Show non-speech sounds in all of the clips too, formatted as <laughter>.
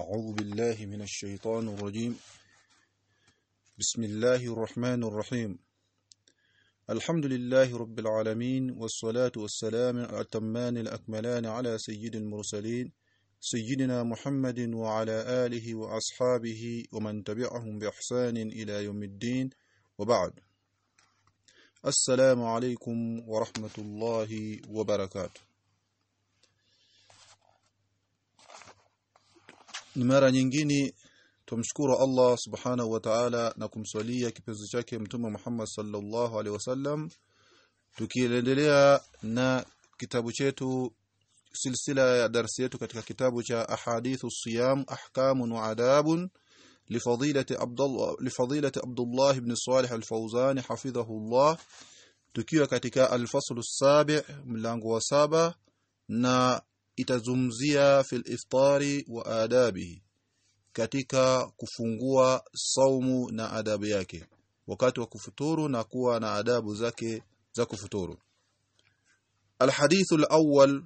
أعوذ بالله من الشيطان الرجيم. بسم الله الرحمن الرحيم. الحمد لله رب العالمين والصلاة والسلام الأتمان الأكملان على سيد المرسلين سيدنا محمد وعلى آله وأصحابه ومن تبعهم بإحسان إلى يوم الدين. وبعد. السلام عليكم ورحمة الله وبركاته. Ni mara nyingine tumshukuru Allah subhanahu wa ta'ala na kumswalia kipenzi chake mtume Muhammad sallallahu alaihi wasallam. Tukiendelea na kitabu chetu silsila ya darsi yetu katika kitabu cha ahadithu siyam ahkamun wa adabun lifadilati Abdullah lifadilati Abdullah ibn Salih al-Fawzan hafidhahu tukiwa katika al-fasl as-sabi' mlango wa saba na itazumzia fil iftari wa adabihi katika kufungua saumu na adabu yake wakati wa kufuturu na kuwa na adabu zake za kufuturu. Alhadithu alawwal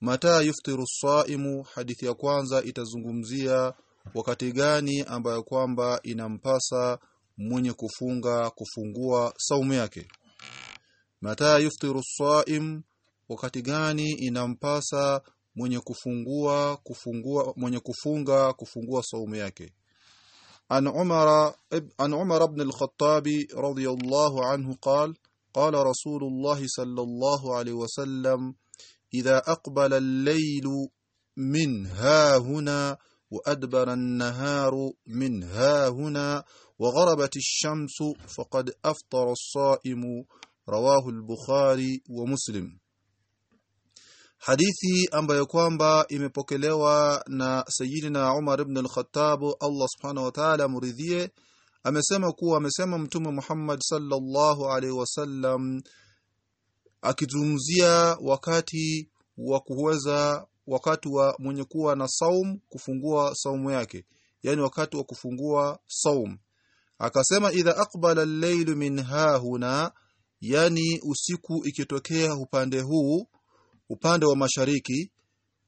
mata yuftiru as-saimu hadithi ya kwanza itazungumzia wakati gani ambayo kwamba inampasa mwenye kufunga kufungua saumu yake. Mata yuftiru as-saim wakati gani inampasa mwenye kufungua kufungua mwenye kufunga kufungua saumu yake. An umara an umar ibn al-khattab radiyallahu anhu qala الله صلى الله عليه وسلم إذا أقبل الليل من ها هنا وأدبر النهار من ها هنا وغربت الشمس فقد أفطر الصائم رواه البخاري ومسلم hadithi ambayo kwamba imepokelewa na Sayyidina Umar ibn al-Khattab Allah subhanahu wa ta'ala muridhie amesema kuwa amesema mtume Muhammad sallallahu alaihi wasallam akizungumzia wakati wa kuweza wakati wa mwenye kuwa na saum kufungua saumu yake. Yani wakati wa kufungua saum. Akasema idha aqbala al-layl min hahuna yani usiku ikitokea upande huu upande wa mashariki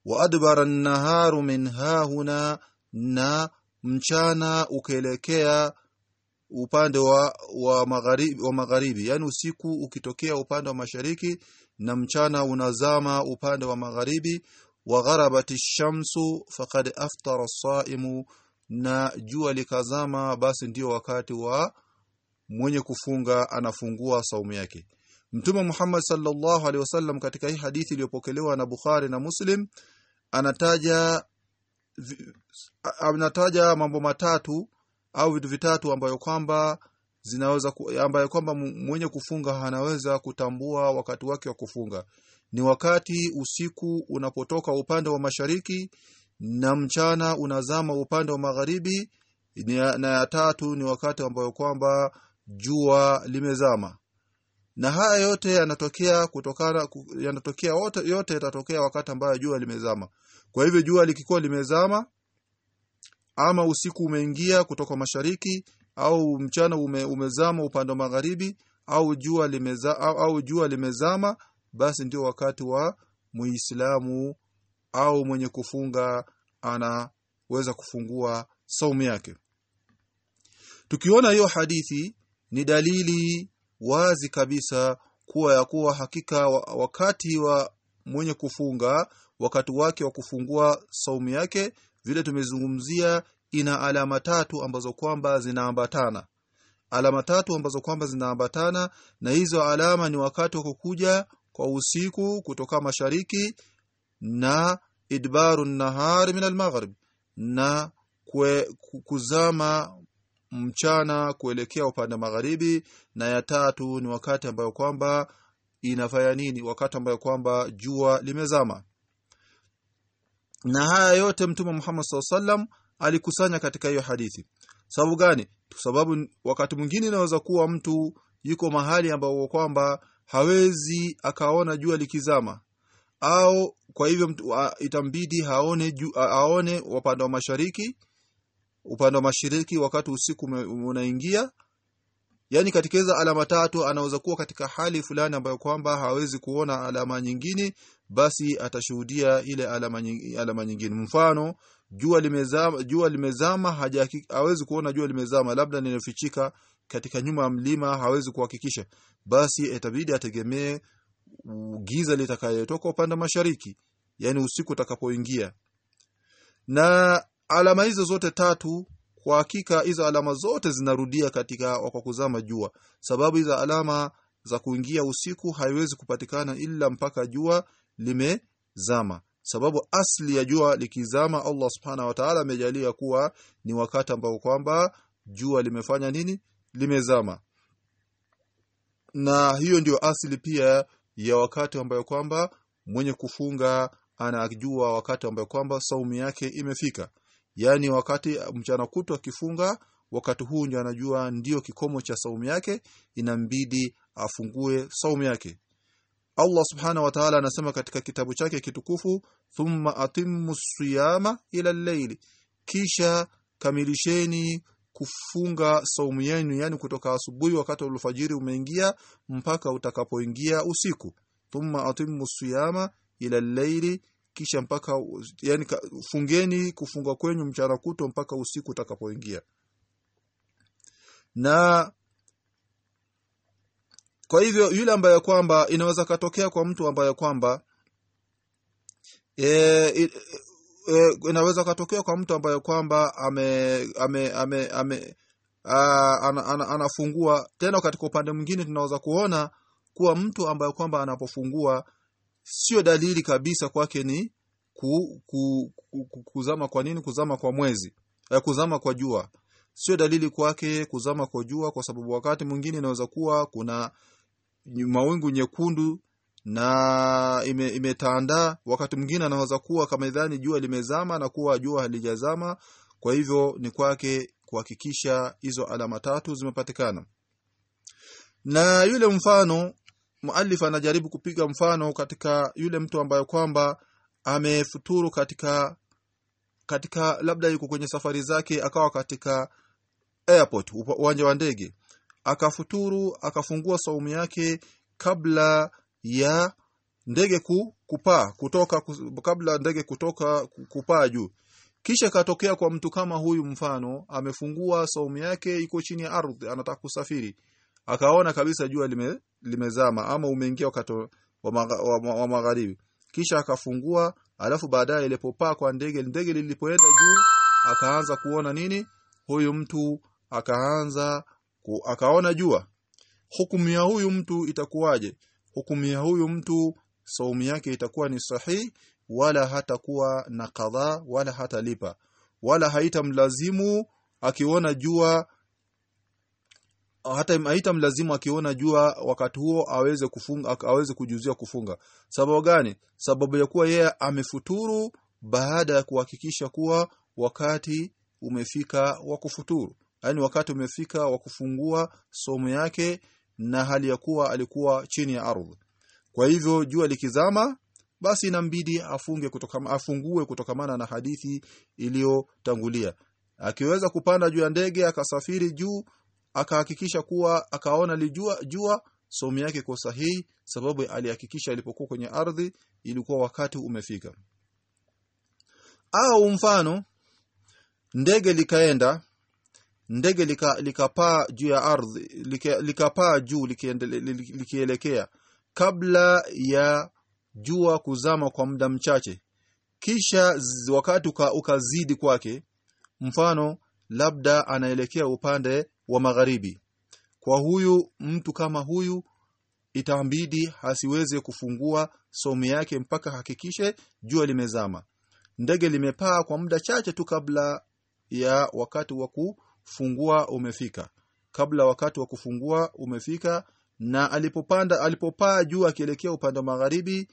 wa adbara an-naharu min hahuna na mchana ukaelekea upande wa wa magharibi wa magharibi. Yani usiku ukitokea upande wa mashariki na mchana unazama upande wa magharibi. Wa gharabati shamsu faqad aftara as-saimu na jua likazama basi ndio wakati wa mwenye kufunga anafungua saumu yake Mtume Muhammad sallallahu alaihi wasallam katika hii hadithi iliyopokelewa na Bukhari na Muslim anataja anataja mambo matatu au vitu vitatu ambayo kwamba zinaweza ambayo kwamba mwenye kufunga anaweza kutambua wakati wake wa kufunga. Ni wakati usiku unapotoka upande wa mashariki na mchana unazama upande wa magharibi na ya tatu ni wakati ambayo kwamba jua limezama na haya yote yanatokea kutokana yanatokea yote yote yatatokea wakati ambayo jua limezama. Kwa hivyo jua likikuwa limezama ama usiku umeingia kutoka mashariki au mchana ume, umezama upande wa magharibi au jua limeza, au, au jua limezama basi ndio wakati wa muislamu au mwenye kufunga anaweza kufungua saumu yake. Tukiona hiyo hadithi ni dalili wazi kabisa kuwa ya kuwa hakika wakati wa mwenye kufunga wakati wake wa kufungua saumu yake vile tumezungumzia ina alama tatu ambazo kwamba zinaambatana. Alama tatu ambazo kwamba zinaambatana na hizo alama ni wakati wa kukuja kwa usiku kutoka mashariki na idbaru nahari min almaghrib na kwe, kuzama mchana kuelekea upande magharibi na ya tatu ni wakati ambayo kwamba inafanya nini? Wakati ambayo kwamba jua limezama. Na haya yote mtume Muhammad SAW alikusanya katika hiyo hadithi. Sababu gani? Sababu wakati mwingine inaweza kuwa mtu yuko mahali ambapo kwamba hawezi akaona jua likizama. Au kwa hivyo mtu itambidi haone ju, aone upande wa mashariki upande wa mashariki wakati usiku unaingia yani katika hizo alama tatu anaweza kuwa katika hali fulani ambayo kwamba hawezi kuona alama nyingine basi atashuhudia ile alama nyingine, alama nyingine. Mfano jua limezama jua limezama hawezi kuona jua limezama labda linafichika katika nyuma ya mlima hawezi kuhakikisha. Basi itabidi ategemee giza litakayotoka upande mashariki yani usiku utakapoingia. Na alama hizo zote tatu kwa hakika hizo alama zote zinarudia katika kwa kuzama jua. Sababu hizo alama za kuingia usiku haiwezi kupatikana ila mpaka jua limezama. Sababu asli ya jua likizama Allah subhanahu wa ta'ala amejalia kuwa ni wakati ambao kwamba jua limefanya nini? Limezama. Na hiyo ndio asili pia ya wakati ambayo kwamba mwenye kufunga anajua wakati ambayo kwamba saumu yake imefika yani wakati mchana kutu akifunga wakati huu ndio anajua ndio kikomo cha saumu yake inambidi afungue saumu yake. Allah subhana wa ta'ala anasema katika kitabu chake kitukufu thumma atimmu siyama ila al-layl kisha kamilisheni kufunga saumu yenu yani kutoka asubuhi wakati wa alfajiri umeingia mpaka utakapoingia usiku. Thumma atimmu siyama ila al-layl kisha mpaka yani fungeni kufunga kwenyu mchana kuto mpaka usiku utakapoingia. Na kwa hivyo yule ambaye kwamba inaweza katokea kwa mtu ambaye kwamba e, e, e, inaweza katokea kwa mtu ambaye kwamba ame ame ame, ame ana, ana, anafungua. Tena katika upande mwingine tunaweza kuona kuwa mtu ambaye kwamba anapofungua sio dalili kabisa kwake ni ku, ku, ku, ku, kuzama kwa nini? Kuzama kwa mwezi. Eh, kuzama kwa jua. Sio dalili kwake kuzama kwa jua kwa sababu wakati mwingine inaweza kuwa kuna mawingu nyekundu na ime, imetandaa. Wakati mwingine anaweza kuwa kama idhani jua limezama na kuwa jua halijazama. Kwa hivyo ni kwake kuhakikisha hizo alama tatu zimepatikana. Na yule mfano muallif anajaribu kupiga mfano katika yule mtu ambayo kwamba amefuturu katika katika labda yuko kwenye safari zake akawa katika airport uwanja wa ndege. Akafuturu akafungua saumu yake kabla ya ndege ku, kupaa kutoka kabla ndege kutoka kupaa juu. Kisha katokea kwa mtu kama huyu mfano amefungua saumu yake iko chini ya ardhi anataka kusafiri akaona kabisa jua lime, limezama ama umeingia wakati wa, maga, wa, wa magharibi. Kisha akafungua alafu baadaye ilipopaa kwa ndege ndege lilipoenda juu akaanza kuona nini? Huyu mtu akaanza ku, akaona jua. Hukumu ya huyu mtu itakuwaje? Hukumu ya huyu mtu saumu yake itakuwa ni sahihi wala hatakuwa na kadhaa wala hatalipa. Wala haitamlazimu akiona jua hata mlazimu akiona jua wakati huo aweze kufunga aweze kujuzia kufunga. Sababu gani? Sababu ya kuwa yeye amefuturu baada ya kuhakikisha kuwa wakati umefika wa kufuturu. Yani wakati umefika wa kufungua somo yake na hali ya kuwa alikuwa chini ya ardhi. Kwa hivyo jua likizama basi inambidi afunge kutoka, afungue kutokamana na hadithi iliyotangulia. Akiweza kupanda juu ya ndege akasafiri juu akahakikisha kuwa akaona lijua jua somo yake kwa sahihi sababu alihakikisha alipokuwa kwenye ardhi ilikuwa wakati umefika. Au mfano ndege likaenda ndege likapaa lika juu ya ardhi likapaa lika juu likielekea kabla ya jua kuzama kwa muda mchache. Kisha wakati uka, ukazidi kwake mfano labda anaelekea upande wa magharibi. Kwa huyu mtu kama huyu itambidi asiweze kufungua somo yake mpaka hakikishe jua limezama. Ndege limepaa kwa muda chache tu kabla ya wakati wa kufungua umefika. Kabla wakati wa kufungua umefika na alipopanda alipopaa juu akielekea upande wa magharibi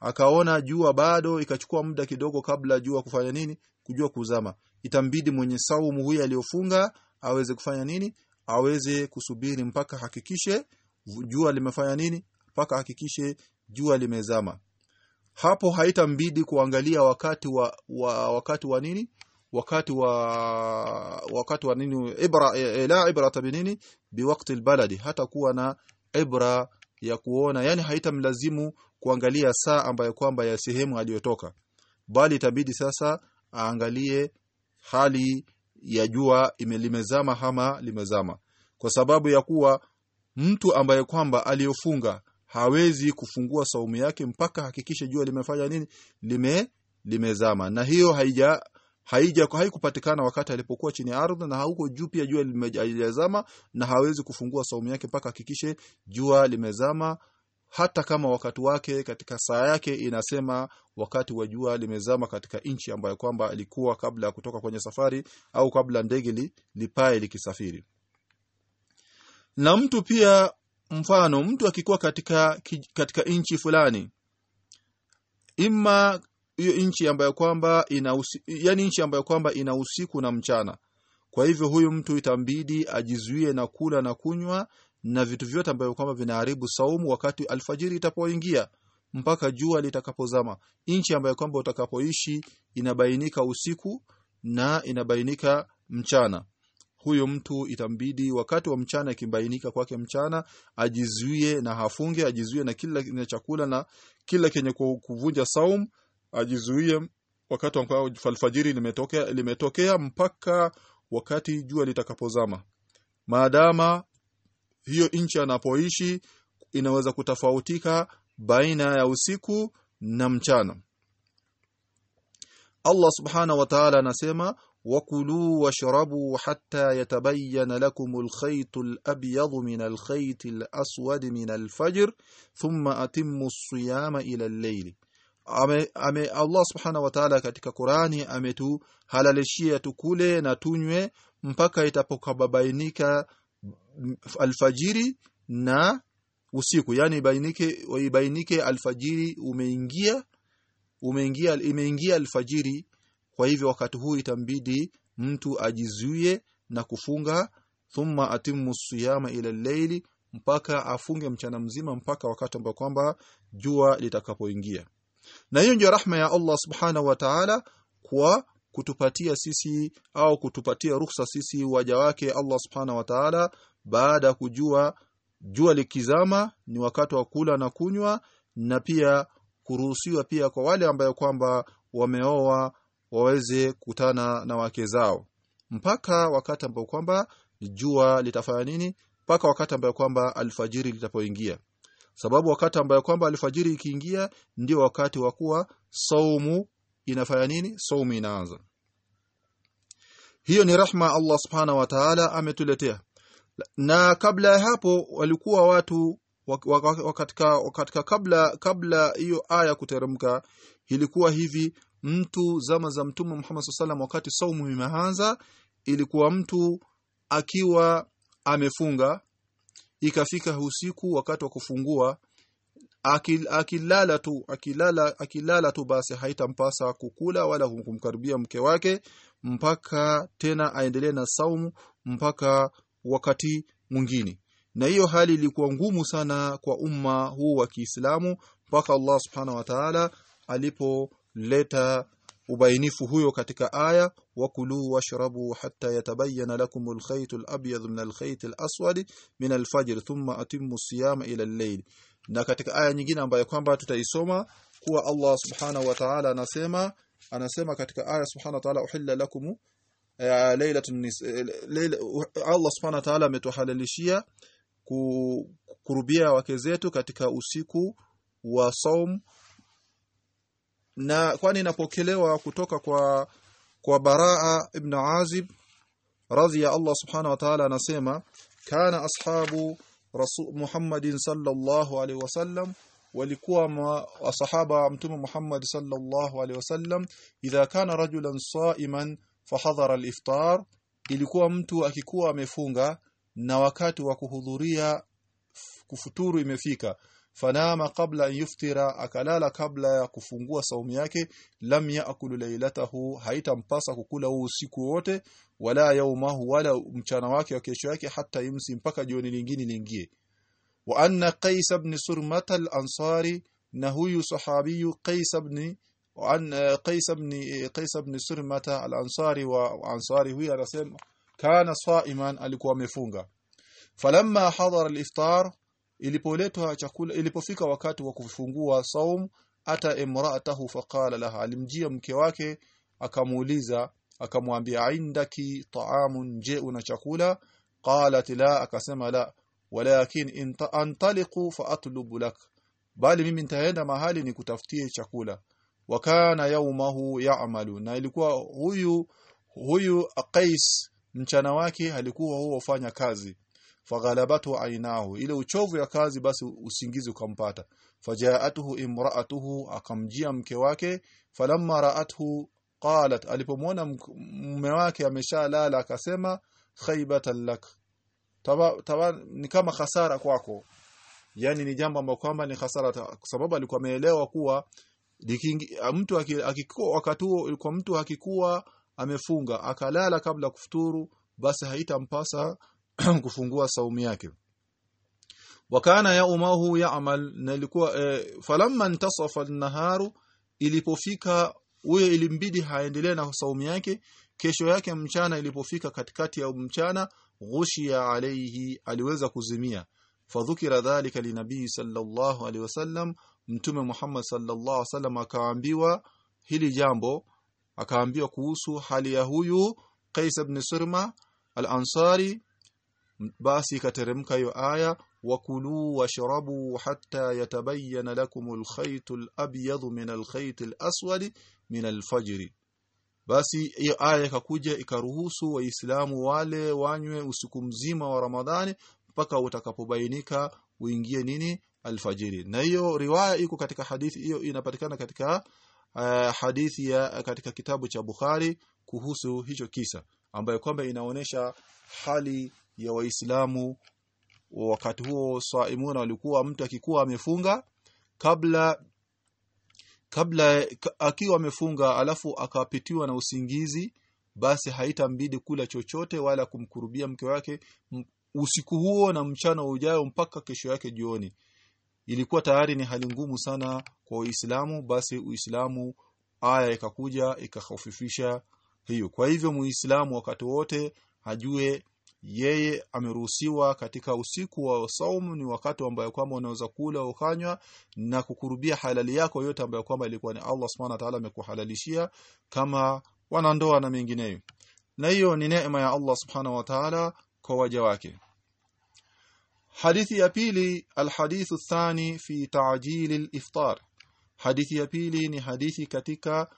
akaona jua bado ikachukua muda kidogo kabla jua kufanya nini? Kujua kuzama. Itambidi mwenye saumu huyu aliyofunga aweze kufanya nini aweze kusubiri mpaka hakikishe jua limefanya nini mpaka hakikishe jua limezama. Hapo haitambidi kuangalia wakati wa, wa wakati wa nini wakati wa wakati wa nini ibra e, la ibra tabinini biwakti albaladi. Hata kuwa na ibra ya kuona yani haitamlazimu kuangalia saa ambayo kwamba ya sehemu aliyotoka. Bali itabidi sasa aangalie hali ya jua imelimezama hama limezama. Kwa sababu ya kuwa mtu ambaye kwamba aliyofunga hawezi kufungua saumu yake mpaka hakikishe jua limefanya nini? Lime limezama. Na hiyo haija haija haikupatikana wakati alipokuwa chini ya ardhi na huko juu pia jua limejazama na hawezi kufungua saumu yake mpaka hakikishe jua limezama hata kama wakati wake katika saa yake inasema wakati wa jua limezama katika nchi ambayo kwamba alikuwa kabla ya kutoka kwenye safari au kabla ndege li, lipae likisafiri. Na mtu pia mfano mtu akikuwa katika katika nchi fulani. Imma hiyo nchi ambayo kwamba ina yani nchi ambayo kwamba ina usiku na mchana. Kwa hivyo huyu mtu itambidi ajizuie na kula na kunywa na vitu vyote ambavyo kwamba vinaharibu saumu wakati alfajiri itapoingia mpaka jua litakapozama. Nchi ambayo kwamba utakapoishi inabainika usiku na inabainika mchana. Huyo mtu itambidi wakati wa mchana ikibainika kwake mchana ajizuie na hafunge ajizuie na kila na chakula na kila kenye kuvunja saum ajizuie wakati ambao alfajiri limetokea limetokea mpaka wakati jua litakapozama. Maadama hiyo nchi anapoishi inaweza kutofautika baina ya usiku na mchana. Allah subhanahu wa ta'ala anasema wakulu washrabu hatta yatabayyana lakum alkhayt alabyad min alkhayt alaswad min alfajr thumma atimmu as-siyama ila al-layl ame, Allah subhanahu wa ta'ala katika Qurani ametuhalalishia tukule na tunywe mpaka itapokabainika alfajiri na usiku. Yani ibainike ibainike alfajiri umeingia umeingia imeingia alfajiri. Kwa hivyo wakati huu itambidi mtu ajizuie na kufunga. Thumma atimmu siyama ila al mpaka afunge mchana mzima mpaka wakati ambao kwamba jua litakapoingia. Na hiyo ndio rahma ya Allah subhanahu wa ta'ala kwa kutupatia sisi au kutupatia ruhusa sisi waja wake Allah subhanahu wa ta'ala. Baada kujua jua likizama ni wakati wa kula na kunywa na pia kuruhusiwa pia kwa wale ambayo kwamba wameoa waweze kutana na wake zao. Mpaka wakati ambao kwamba jua litafanya nini? Mpaka wakati ambao kwamba alfajiri litapoingia. Sababu wakati ambayo kwamba alfajiri ikiingia ndio wakati wa kuwa saumu inafanya nini? Saumu inaanza. Hiyo ni rahma Allah subhanahu wa ta'ala ametuletea. Na kabla ya hapo walikuwa watu wakatika katika kabla kabla hiyo aya kuteremka ilikuwa hivi mtu zama za mtume Muhammad sallam wakati saumu imeanza ilikuwa mtu akiwa amefunga ikafika usiku wakati wa kufungua akil, akilala tu akilala akilala tu basi haitampasa kukula wala kumkaribia mke wake mpaka tena aendelee na saumu mpaka wakati mwingine. Na hiyo hali ilikuwa ngumu sana kwa umma huu wa Kiislamu mpaka Allah subhanahu wa ta'ala alipoleta ubainifu huyo katika aya wakulu washrabu hatta yatabayyana lakum alkhayt alabyad min alkhayt alaswad min alfajr thumma atimmu siyama ila al-layl na katika aya nyingine ambayo kwamba tutaisoma kuwa Allah subhanahu wa ta'ala anasema anasema katika aya subhanahu wa ta'ala uhilla lakum lailatun Allah subhanahu wa ta'ala ametuhalalishia kurubia wake zetu katika usiku wa saum. Na kwani inapokelewa kutoka kwa kwa Baraa ibn Azib radhiya Allah subhanahu wa ta'ala anasema kana ashabu rasul Muhammadin sallallahu alaihi wasallam walikuwa wasahaba mtume Muhammad sallallahu alaihi wasallam idha kana rajulan sa'iman fahadhara al-iftar ilikuwa mtu akikuwa amefunga na wakati wa kuhudhuria kufuturu imefika fanama kabla an yuftira akalala kabla ya kufungua saumu yake lam yaakulu lailatahu haitampasa kukula huu usiku wote wala yaumahu wala mchana wake wa kesho yake hata yumsi mpaka jioni lingine liingie wa anna qais ibn surmata al-ansari na huyu sahabiyu qais ibn وعن قيس بن قيس بن سرمة الأنصاري وأنصاري هو anasema kana saiman alikuwa amefunga falamma hadara al-iftar ilipoletwa chakula ilipofika wakati wa kufungua saum ata imra'atahu faqala laha. Alimjia mke wake akamuuliza akamwambia indaki ta'amun je una chakula? Qalat la. Akasema la. Walakin antaliqu fa atlubu lak. Bali mimi nitaenda mahali nikutafutie chakula. Wakana yaumahu ya'malu. Na ilikuwa huyu huyu Qais mchana wake alikuwa huo ufanya kazi faghalabatu ainahu. Ile uchovu ya kazi basi usingizi ukampata. Fajaatuhu imraatuhu akamjia mke wake. Falamma raathu qalat alipomwona mume wake ameshalala akasema khaybatan lak. Taba, taba ni kama hasara kwako. Yani ni jambo ambalo kwamba ni hasara kwa sababu alikuwa ameelewa kuwa mtu akikuwa wakati huo kwa mtu akikuwa amefunga akalala kabla kufuturu basi haitampasa <clears throat> kufungua saumu yake. Wakana yaumahu ya'mal na ilikuwa e, falamma intasafa an-naharu ilipofika huyo ilimbidi haendelee na saumu yake kesho yake mchana ilipofika katikati ya mchana ghushiya alayhi aliweza kuzimia. Fadhukira dhalika linabii sallallahu alaihi wasallam mtume Muhammad sallallahu alaihi wasallam akaambiwa hili jambo akaambiwa kuhusu hali ya huyu Qais ibn Sirma al-Ansari basi ikateremka hiyo aya wakulu washrabu hatta yatabayyana lakum alkhayt alabyad min alkhayt alaswad min al-fajr basi hiyo aya ikakuja ikaruhusu waislamu wale wanywe usiku mzima wa Ramadhani mpaka utakapobainika uingie nini? Alfajiri. Na hiyo riwaya iko katika hadithi hiyo inapatikana katika uh, hadithi ya katika kitabu cha Bukhari kuhusu hicho kisa ambayo kwamba inaonesha hali ya waislamu wakati huo saimuna walikuwa mtu akikuwa amefunga kabla kabla akiwa amefunga alafu akapitiwa na usingizi basi haitambidi kula chochote wala kumkurubia mke wake usiku huo na mchana ujao mpaka kesho yake jioni. Ilikuwa tayari ni hali ngumu sana kwa Uislamu basi Uislamu aya ikakuja ikahofifisha hiyo. Kwa hivyo muislamu wakati wote ajue yeye ameruhusiwa katika usiku wa saumu ni wakati ambao kwamba unaweza kula ukanywa na kukurubia halali yako yote ambayo kwamba ilikuwa ni Allah Subhanahu wa ta'ala amekuhalalishia kama wanandoa na mengineyo. Na hiyo ni neema ya Allah Subhanahu wa ta'ala kwa waja wake. Hadithi ya pili alhadithu thani fi ta'jil al-iftar hadithi ya pili ni hadithi katika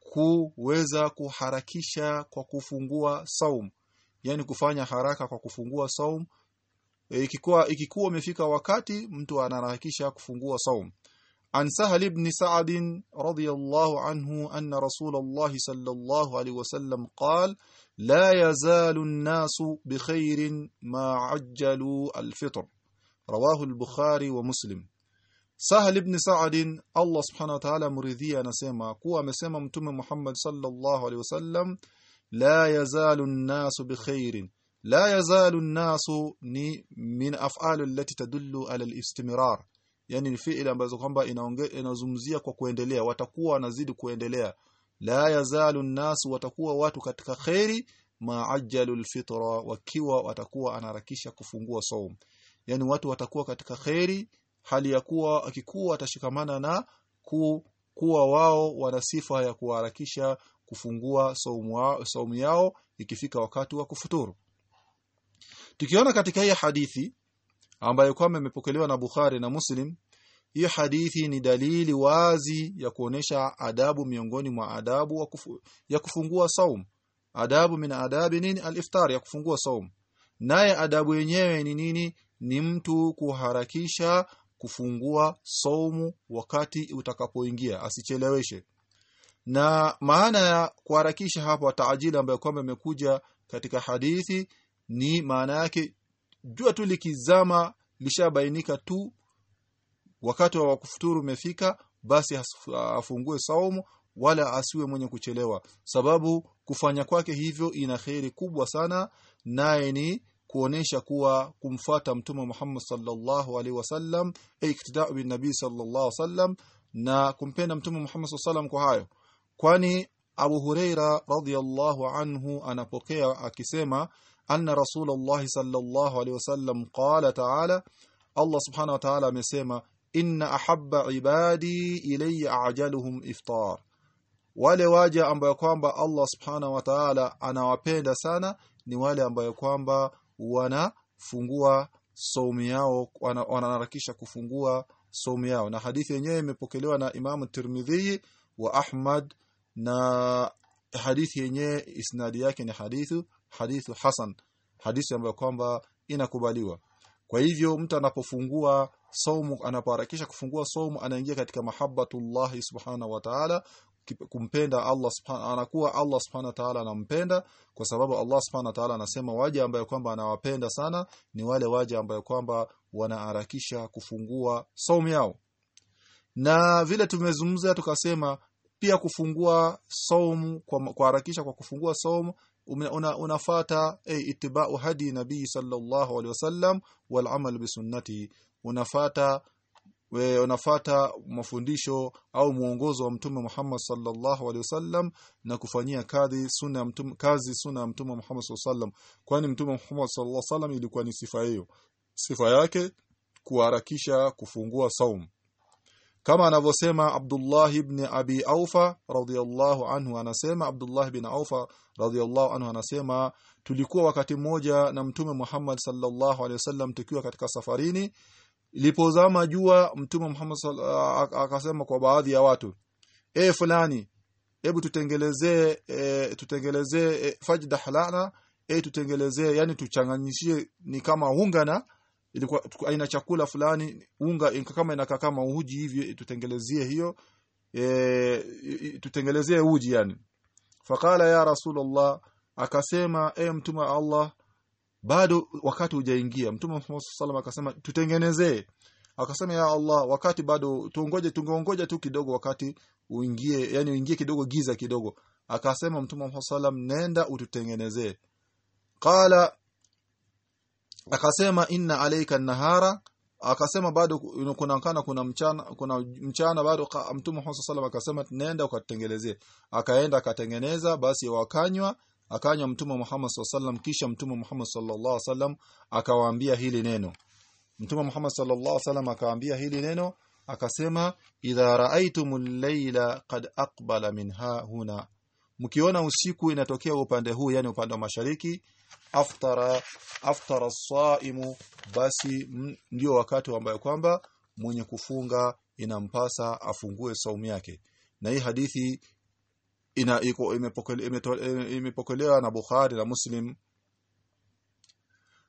kuweza kuharakisha kwa kufungua saum yani kufanya haraka kwa kufungua saum. E, ikikuwa ikikuwa umefika wakati mtu anaharakisha kufungua saum. An sahal ibn sa'd radiyallahu anhu anna rasulullah sallallahu alaihi wasallam qala la yazalu an-nasu bikhairin ma ajjalu al-fitr. Rawahu al-bukhari wa muslim. Sahal ibn Sa'd Allah subhanahu wa ta'ala muridhia anasema kuwa amesema mtume Muhammad sallallahu alaihi wasallam la yazalu an-nasu bikhairin la yazalu an-nasu ni min af'al allati tadullu ala al-istimrar. Yani ni fi'il ambazo kwamba inazungumzia kwa kuendelea watakuwa wanazidi kuendelea. La yazalu an-nasu watakuwa watu katika khairi maajjalu al-fitra wakiwa watakuwa anaharakisha kufungua saum yani watu watakuwa katika khairi hali ya kuwa akikuwa atashikamana na ku, kuwa wao wana sifa ya kuharakisha kufungua saumu, saumu yao ikifika wakati wa kufuturu. Tukiona katika hii hadithi ambayo kwamba imepokelewa na Bukhari na Muslim hii hadithi ni dalili wazi ya kuonesha adabu miongoni mwa adabu kufu, ya kufungua saum. Adabu min adabi nini? Aliftar ya kufungua saum. Naye adabu yenyewe ni nini? Ni mtu kuharakisha kufungua saumu wakati utakapoingia asicheleweshe na maana ya kuharakisha hapo taajili ambayo kwamba imekuja katika hadithi ni maana yake jua tu likizama lishabainika tu wakati wa kufuturu umefika basi afungue saumu wala asiwe mwenye kuchelewa. Sababu kufanya kwake hivyo ina kheri kubwa sana naye ni kuonesha kuwa kumfata mtume Muhammad sallallahu alaihi wasallam iktidau bin nabii sallallahu wasallam na kumpenda mtume Muhammad sallallahu kwa hayo kwani Abu Huraira radhiyallahu anhu anapokea akisema anna Rasulullah sallallahu alaihi wasallam qala ta'ala Allah subhanahu wa ta'ala amesema inna ahabba ibadi ilayya ajaluhum iftar. Wale waja ambayo kwamba Allah subhanahu wa ta'ala anawapenda sana ni wale ambayo kwamba wanafungua saumu yao wanaharakisha kufungua saumu yao. Na hadithi yenyewe imepokelewa na Imam Tirmidhi wa Ahmad na hadithi yenyewe isnadi yake ni hadithu hadithu hasan. Hadithi ambayo kwamba inakubaliwa. Kwa hivyo mtu anapofungua saumu anapoharakisha kufungua saumu anaingia katika mahabbatullah subhanahu wa ta'ala kumpenda Allah subhanahu anakuwa Allah subhanahu wa ta'ala anampenda kwa sababu Allah subhanahu wa ta'ala anasema waja ambayo kwamba anawapenda sana ni wale waja ambayo kwamba wanaharakisha kufungua saumu yao. Na vile tumezungumza tukasema pia kufungua saumu kwa kuharakisha kwa kufungua saumu una, unafata eh, itibau hadi nabii sallallahu alaihi wasallam wal amal bi sunnati. Unafata we unafata mafundisho au mwongozo wa mtume Muhammad sallallahu alaihi wasallam na kufanyia kazi sunna ya mtume kazi sunna ya mtume Muhammad sallallahu alaihi wasallam. Kwani mtume Muhammad sallallahu alaihi wasallam ilikuwa ni sifa hiyo. Sifa yake kuharakisha kufungua saumu kama anavyosema Abdullah ibn Abi Aufa radhiyallahu anhu anasema Abdullah ibn Aufa radhiyallahu anhu anasema tulikuwa wakati mmoja na mtume Muhammad sallallahu alaihi wasallam tukiwa katika safarini. Ilipozama jua mtume Muhammad akasema kwa baadhi ya watu e fulani hebu tutengelezee e, tutengelezee e, fajdah lana e tutengelezee yani tuchanganyishie ni kama unga na ilikuwa aina chakula fulani unga kama inakaa kama uji hivi tutengelezie hiyo e, tutengelezie uji yani. Faqala ya rasulullah akasema e mtume Allah bado wakati hujaingia. Mtume Muhammad sallallahu akasema tutengenezee. Akasema ya Allah wakati bado tuongoje tungeongoja tu kidogo wakati uingie yani uingie kidogo giza kidogo. Akasema mtume Muhammad sallallahu nenda ututengenezee. Qala akasema inna alayka nahara akasema bado kunaonekana kuna mchana kuna mchana bado mtume Muhammad sallallahu akasema nenda ukatengenezee. Akaenda akatengeneza basi wakanywa akanywa mtume Muhammad sallallahu kisha mtume Muhammad sallallahu wasallam akawaambia hili neno. Mtume Muhammad sallallahu wasallam akawaambia hili neno akasema idha raaitumul layla qad aqbala minha huna. Mkiona usiku inatokea upande huu yani upande wa mashariki aftara aftara saimu basi ndio wakati ambayo kwamba mwenye kufunga inampasa afungue saumu yake. Na hii hadithi ina iko imepokelewa imepokelewa na Bukhari na Muslim.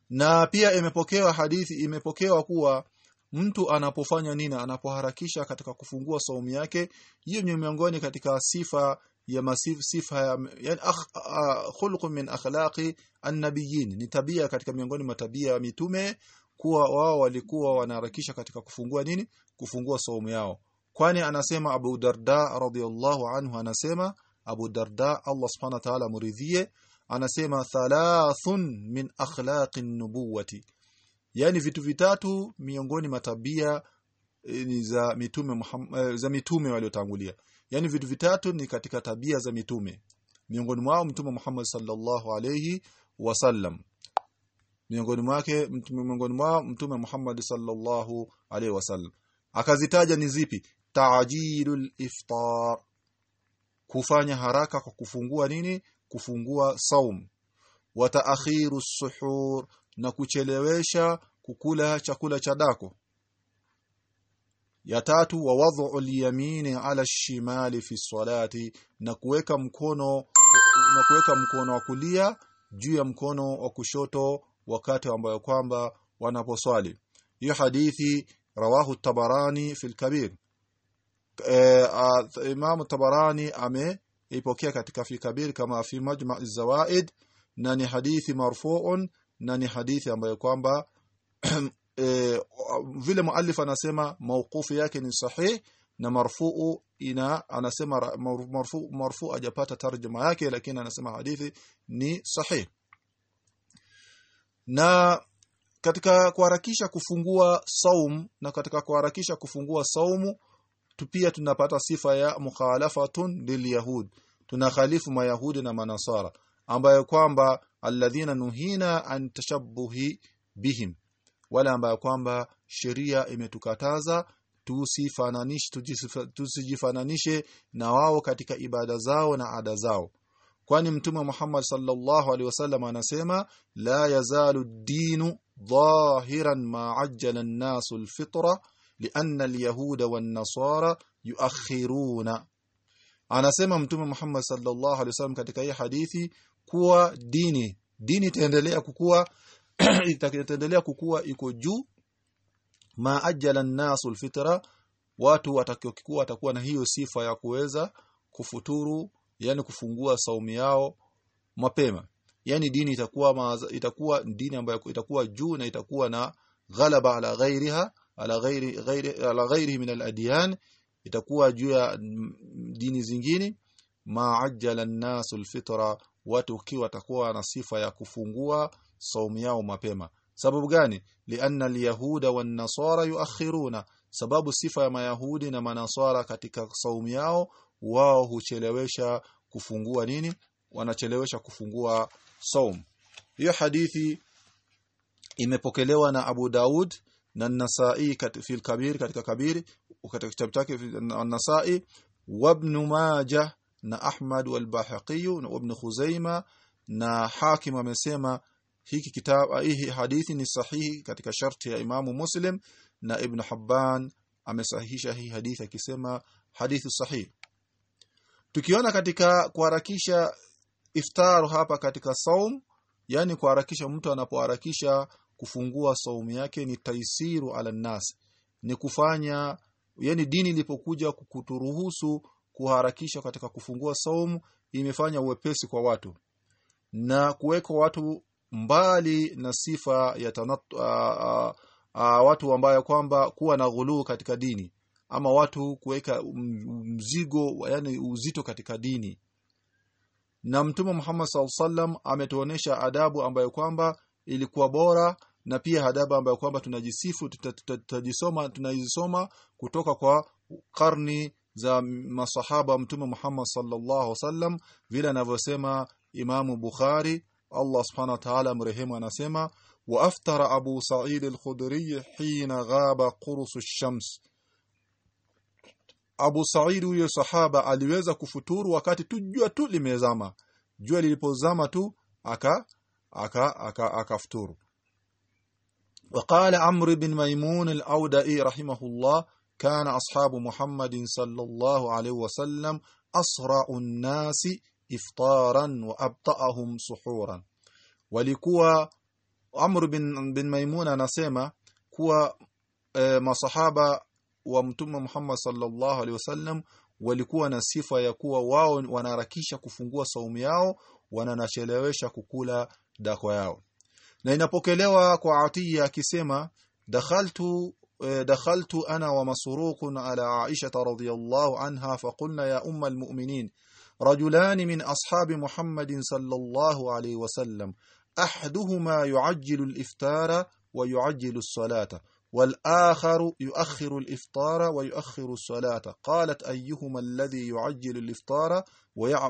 Na pia imepokewa hadithi imepokewa kuwa mtu anapofanya nini anapoharakisha katika kufungua saumu yake hiyo ni miongoni katika sifa ya masif sifa ya yani akh, min akhlaqi an-nabiyyin. Ni tabia katika miongoni mwa tabia ya mitume kuwa wao walikuwa wanaharakisha katika kufungua nini? Kufungua saumu yao. Kwani anasema Abu Darda radhiyallahu anhu anasema Abu Darda Allah subhanahu wa ta'ala muridhie anasema thalathun min akhlaqi nubuwati yani vitu vitatu miongoni matabia ni za mitume Muhammad, za mitume waliotangulia yani vitu vitatu ni katika tabia za mitume. Miongoni mwao mtume Muhammad sallallahu alayhi wasallam miongoni mwake miongoni mwao mtume Muhammad sallallahu alayhi wasallam akazitaja ni zipi? Ta'jilul iftar. Kufanya haraka kwa kufungua nini? Kufungua saum. Wa ta'khiru suhur. Na kuchelewesha kukula chakula cha dako ya tatu wa wadhu al-yamini ala shimali fi salati na kuweka mkono na kuweka mkono wa kulia juu ya mkono wa kushoto wakati ambayo kwamba wanaposwali. Hiyo hadithi rawahu tabarani fi al-kabir e, Imam Tabarani ameipokea katika fi kabir kama fi majma' az-zawaid na ni hadithi marfu'un na ni hadithi ambayo kwamba <clears throat> e, vile muallif anasema mauqufu yake ni sahih na marfuu ina anasema marfu marfu hajapata tarjuma yake lakini anasema hadithi ni sahih. Na katika kuharakisha kufungua saum na katika kuharakisha kufungua saumu pia tunapata sifa ya mukhalafatun lilyahud tunakhalifu mayahudi na manasara ambayo kwamba alladhina nuhina an tashabbuhi bihim wale ambayo kwamba sheria imetukataza tusifananishe tusijifananishe na wao katika ibada zao na ada zao. Kwani mtume Muhammad sallallahu alaihi wasallam anasema la yazalu dinu dhahiran ma ajjala an-nasu al-fitra lianna al-yahuda wan-nasara yuakhiruna. Anasema mtume Muhammad sallallahu alaihi wasallam katika hii hadithi kuwa dini dini itaendelea kukua <clears throat> itaendelea kukua iko juu. Ma ajjala an-nasu al-fitra watu watakiokuwa watakuwa na hiyo sifa ya kuweza kufuturu yani kufungua saumu yao mapema. Yani dini itakuwa maaza, itakuwa dini ambayo itakuwa juu na itakuwa na ghalaba ala ghairiha ala ghairi ghairi ala ghairihi min aladyan. Itakuwa juu ya dini zingine. Maajjala an-nasu al-fitra watu kiwa watakuwa na sifa ya kufungua saumu yao mapema. Sababu gani? Lianna alyahuda wan-nasara yuakhiruna. Sababu sifa ya mayahudi na manasara katika saumu yao wao huchelewesha kufungua nini? Wanachelewesha kufungua saum. Hiyo hadithi imepokelewa na Abu Daud na Nasai katika kabir katika kabiri katika kitabu chake Nasai wa Ibn Majah na Ahmad wal Bahaqi na Ibn Khuzaima na Hakim amesema hiki kitabu hii hadithi ni sahihi katika sharti ya Imamu Muslim na Ibn Habban amesahihisha hii hadithi akisema hadithi sahihi. Tukiona katika kuharakisha iftaru hapa katika saum yani kuharakisha mtu anapoharakisha kufungua saumu yake ni taisiru ala nas ni kufanya yani dini ilipokuja kukuturuhusu kuharakisha katika kufungua saumu imefanya uwepesi kwa watu. Na kuweka watu mbali na sifa ya tanat, a, a, a, watu ambayo kwamba kuwa na ghuluu katika dini ama watu kuweka mzigo yani uzito katika dini. Na mtume Muhammad SAW ametuonesha adabu ambayo kwamba ilikuwa bora na pia adabu ambayo kwamba tunajisifu tutajisoma tunazisoma kutoka kwa karni za masahaba mtume Muhammad sallallahu wasallam vile anavyosema Imamu Bukhari Allah subhanahu wa ta'ala mrehemu anasema wa aftara Abu Sa'id al-Khudri hina ghaba qurus ash-shams Abu Sa'id huyo sahaba aliweza kufuturu wakati tu jua tu limezama jua lilipozama tu aka aka aka akafuturu وقال عمرو بن ميمون الأودئي رحمه الله كان أصحاب محمد صلى الله عليه وسلم أسرع الناس iftaran wa abta'ahum suhuran. Walikuwa Amr bin, bin Maimuna anasema kuwa e, masahaba wa mtume Muhammad sallallahu alaihi wasallam walikuwa na sifa ya kuwa wao wanaharakisha kufungua saumu yao wananachelewesha kukula dakwa yao. Na inapokelewa kwa Atiya akisema dakhaltu eh, dakhaltu ana wa masruqun ala Aisha radhiyallahu anha faqulna ya umma almu'minin رجلان من أصحاب محمد صلى الله عليه وسلم. أحدهما يعجل الإفطار ويعجل الصلاة والآخر يؤخر الإفطار ويؤخر الصلاة. قالت أيهما الذي يعجل الإفطار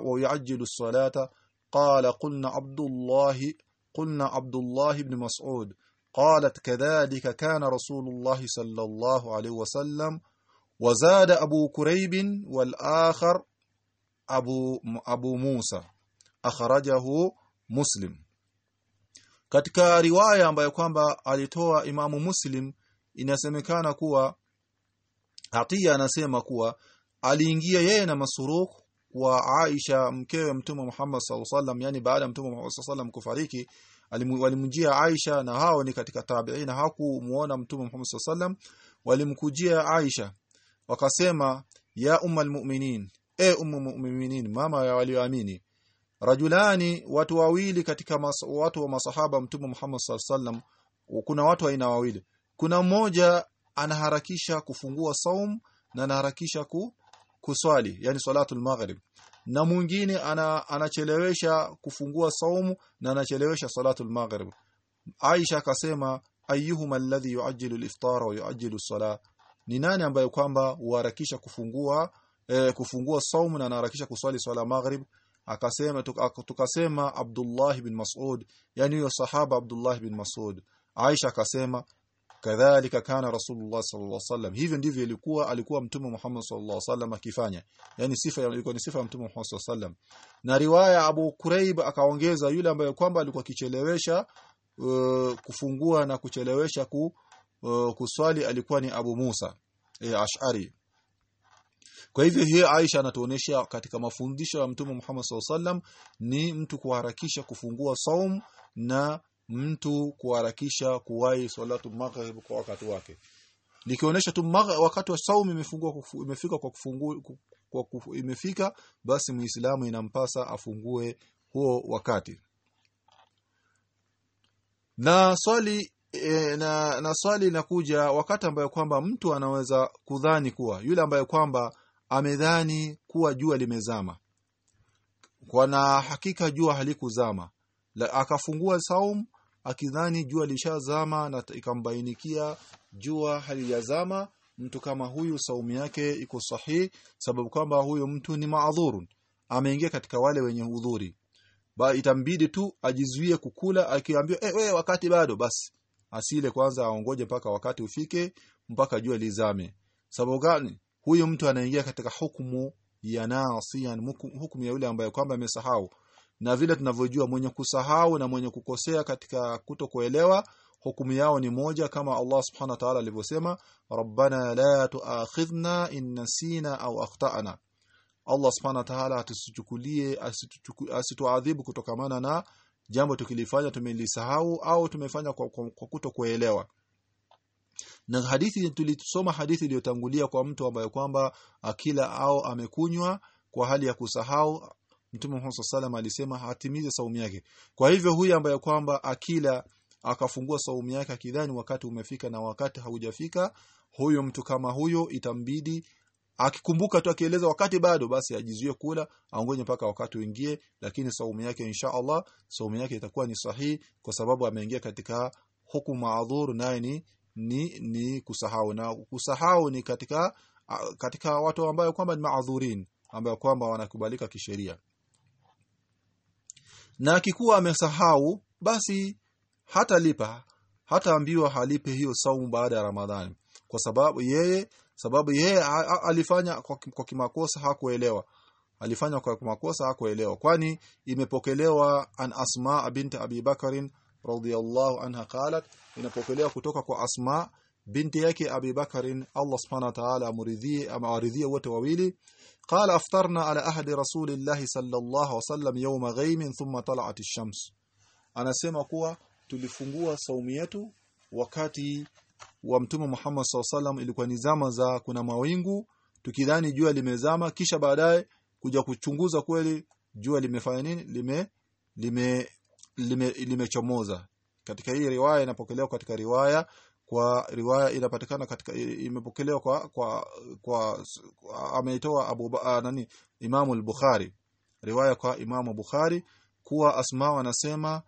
ويعجل الصلاة؟ قال قلنا عبد الله قلنا عبد الله بن مسعود. قالت كذلك كان رسول الله صلى الله عليه وسلم وزاد أبو كريب والآخر Abu, Abu Musa. Akharajahu Muslim. Katika riwaya ambayo kwamba alitoa Imamu Muslim inasemekana kuwa Atiya anasema kuwa aliingia yeye na Masuruk wa Aisha mkewe Mtume Muhammad sallallahu alaihi wasallam yani baada ya Mtume Muhammad sallallahu alaihi kufariki walimjia Aisha na hao ni katika tabi'in hakumuona Mtume Muhammad sallallahu alaihi wasallam walimkujia Aisha. Wakasema ya umma mu'minin e ummu mu'minin mama ya walioamini. Rajulani watu wawili katika mas, watu wa masahaba mtume Muhammad sallallahu kuna watu aina wawili. Kuna mmoja anaharakisha kufungua saum na anaharakisha ku, kuswali yani salatul maghrib. Na mwingine ana, anachelewesha kufungua saumu na anachelewesha salatul maghrib. Aisha akasema ayyuhuma alladhi yuajjilu al-iftara wa yuajjilu as-salah. Ni nani ambaye kwamba huharakisha kufungua eh, kufungua saumu na anaharakisha kuswali swala maghrib akasema tukasema Abdullah bin Mas'ud yani huyo sahaba Abdullah bin Mas'ud. Aisha akasema kadhalika kana rasulullah sallallahu alaihi wasallam. Hivyo ndivyo ilikuwa alikuwa mtume Muhammad sallallahu alaihi wasallam akifanya. Yani sifa ilikuwa ni sifa ya mtume Muhammad sallallahu alaihi wasallam. Na riwaya Abu Kuraib akaongeza yule ambaye kwamba alikuwa kichelewesha uh, kufungua na kuchelewesha ku, uh, kuswali alikuwa ni Abu Musa e, Ash'ari kwa hivyo hii Aisha anatuonesha katika mafundisho ya Mtume Muhammad SAW ni mtu kuharakisha kufungua saum na mtu kuharakisha kuwahi salatu maghrib kwa wakati wake. Likionyesha tu wakati wa saum imefungua imefika kwa kufungua kwa kufu, imefika basi Muislamu inampasa afungue huo wakati. Na swali e, na, na swali linakuja wakati ambayo kwamba mtu anaweza kudhani kuwa yule ambaye kwamba amedhani kuwa jua limezama. Kwa na hakika jua halikuzama. La, akafungua saum akidhani jua lishazama na ikambainikia jua halijazama. Mtu kama huyu saumu yake iko sahihi sababu kwamba huyo mtu ni maadhurun. Ameingia katika wale wenye udhuri. Ba itambidi tu ajizuie kukula akiambiwa eh, we, wakati bado basi. Asile kwanza aongoje mpaka wakati ufike mpaka jua lizame. Sababu gani huyu mtu anaingia katika hukumu ya nasiyan hukumu ya yule ambaye kwamba amesahau. Na vile tunavyojua mwenye kusahau na mwenye kukosea katika kutokuelewa hukumu yao ni moja kama Allah subhanahu wa ta'ala alivyosema rabbana la tuakhidhna in nasina au akhtana. Allah subhanahu wa ta'ala atusichukulie asituadhibu kutokamana na jambo tukilifanya tumelisahau au tumefanya kwa, kwa, kwa kutokuelewa na hadithi tulisoma hadithi iliyotangulia kwa mtu ambaye kwamba akila au amekunywa kwa hali ya kusahau Mtume Muhammad sallallahu alisema hatimize saumu yake. Kwa hivyo huyu ambaye kwamba akila akafungua saumu yake akidhani wakati umefika na wakati haujafika, huyo mtu kama huyo itambidi akikumbuka tu akieleza wakati bado basi ajizuie kula aongoje mpaka wakati uingie lakini saumu yake insha Allah saumu yake itakuwa ni sahihi kwa sababu ameingia katika hukumu maadhur naye ni ni ni kusahau. Na kusahau ni katika katika watu ambao kwamba ni maadhurin ambao kwamba wanakubalika kisheria. Na akikuwa amesahau basi hata lipa hata ambiwa halipe hiyo saumu baada ya Ramadhani. Kwa sababu yeye sababu yeye alifanya kwa, kwa kimakosa hakuelewa. Alifanya kwa kimakosa hakuelewa. Kwani imepokelewa an Asma bint Abi Bakarin radhiyallahu anha qalat inapokelewa kutoka kwa Asma binti yake Abi Bakarin Allah subhanahu wa ta'ala amuridhie amawaridhie wote wawili. Qala aftarna ala ahdi rasulillah sallallahu alayhi wasallam yawma ghaimin thumma tala'at ash-shams. Anasema kuwa tulifungua saumu yetu wakati wa mtume Muhammad SAW ilikuwa ni zama za kuna mawingu tukidhani jua limezama kisha baadaye kuja kuchunguza kweli jua limefanya nini lime lime limechomoza katika hii riwaya inapokelewa katika riwaya kwa riwaya inapatikana katika imepokelewa kwa kwa, kwa, kwa ameitoa Abu uh, nani Imam al-Bukhari. Riwaya kwa Imam Bukhari kuwa Asma wanasema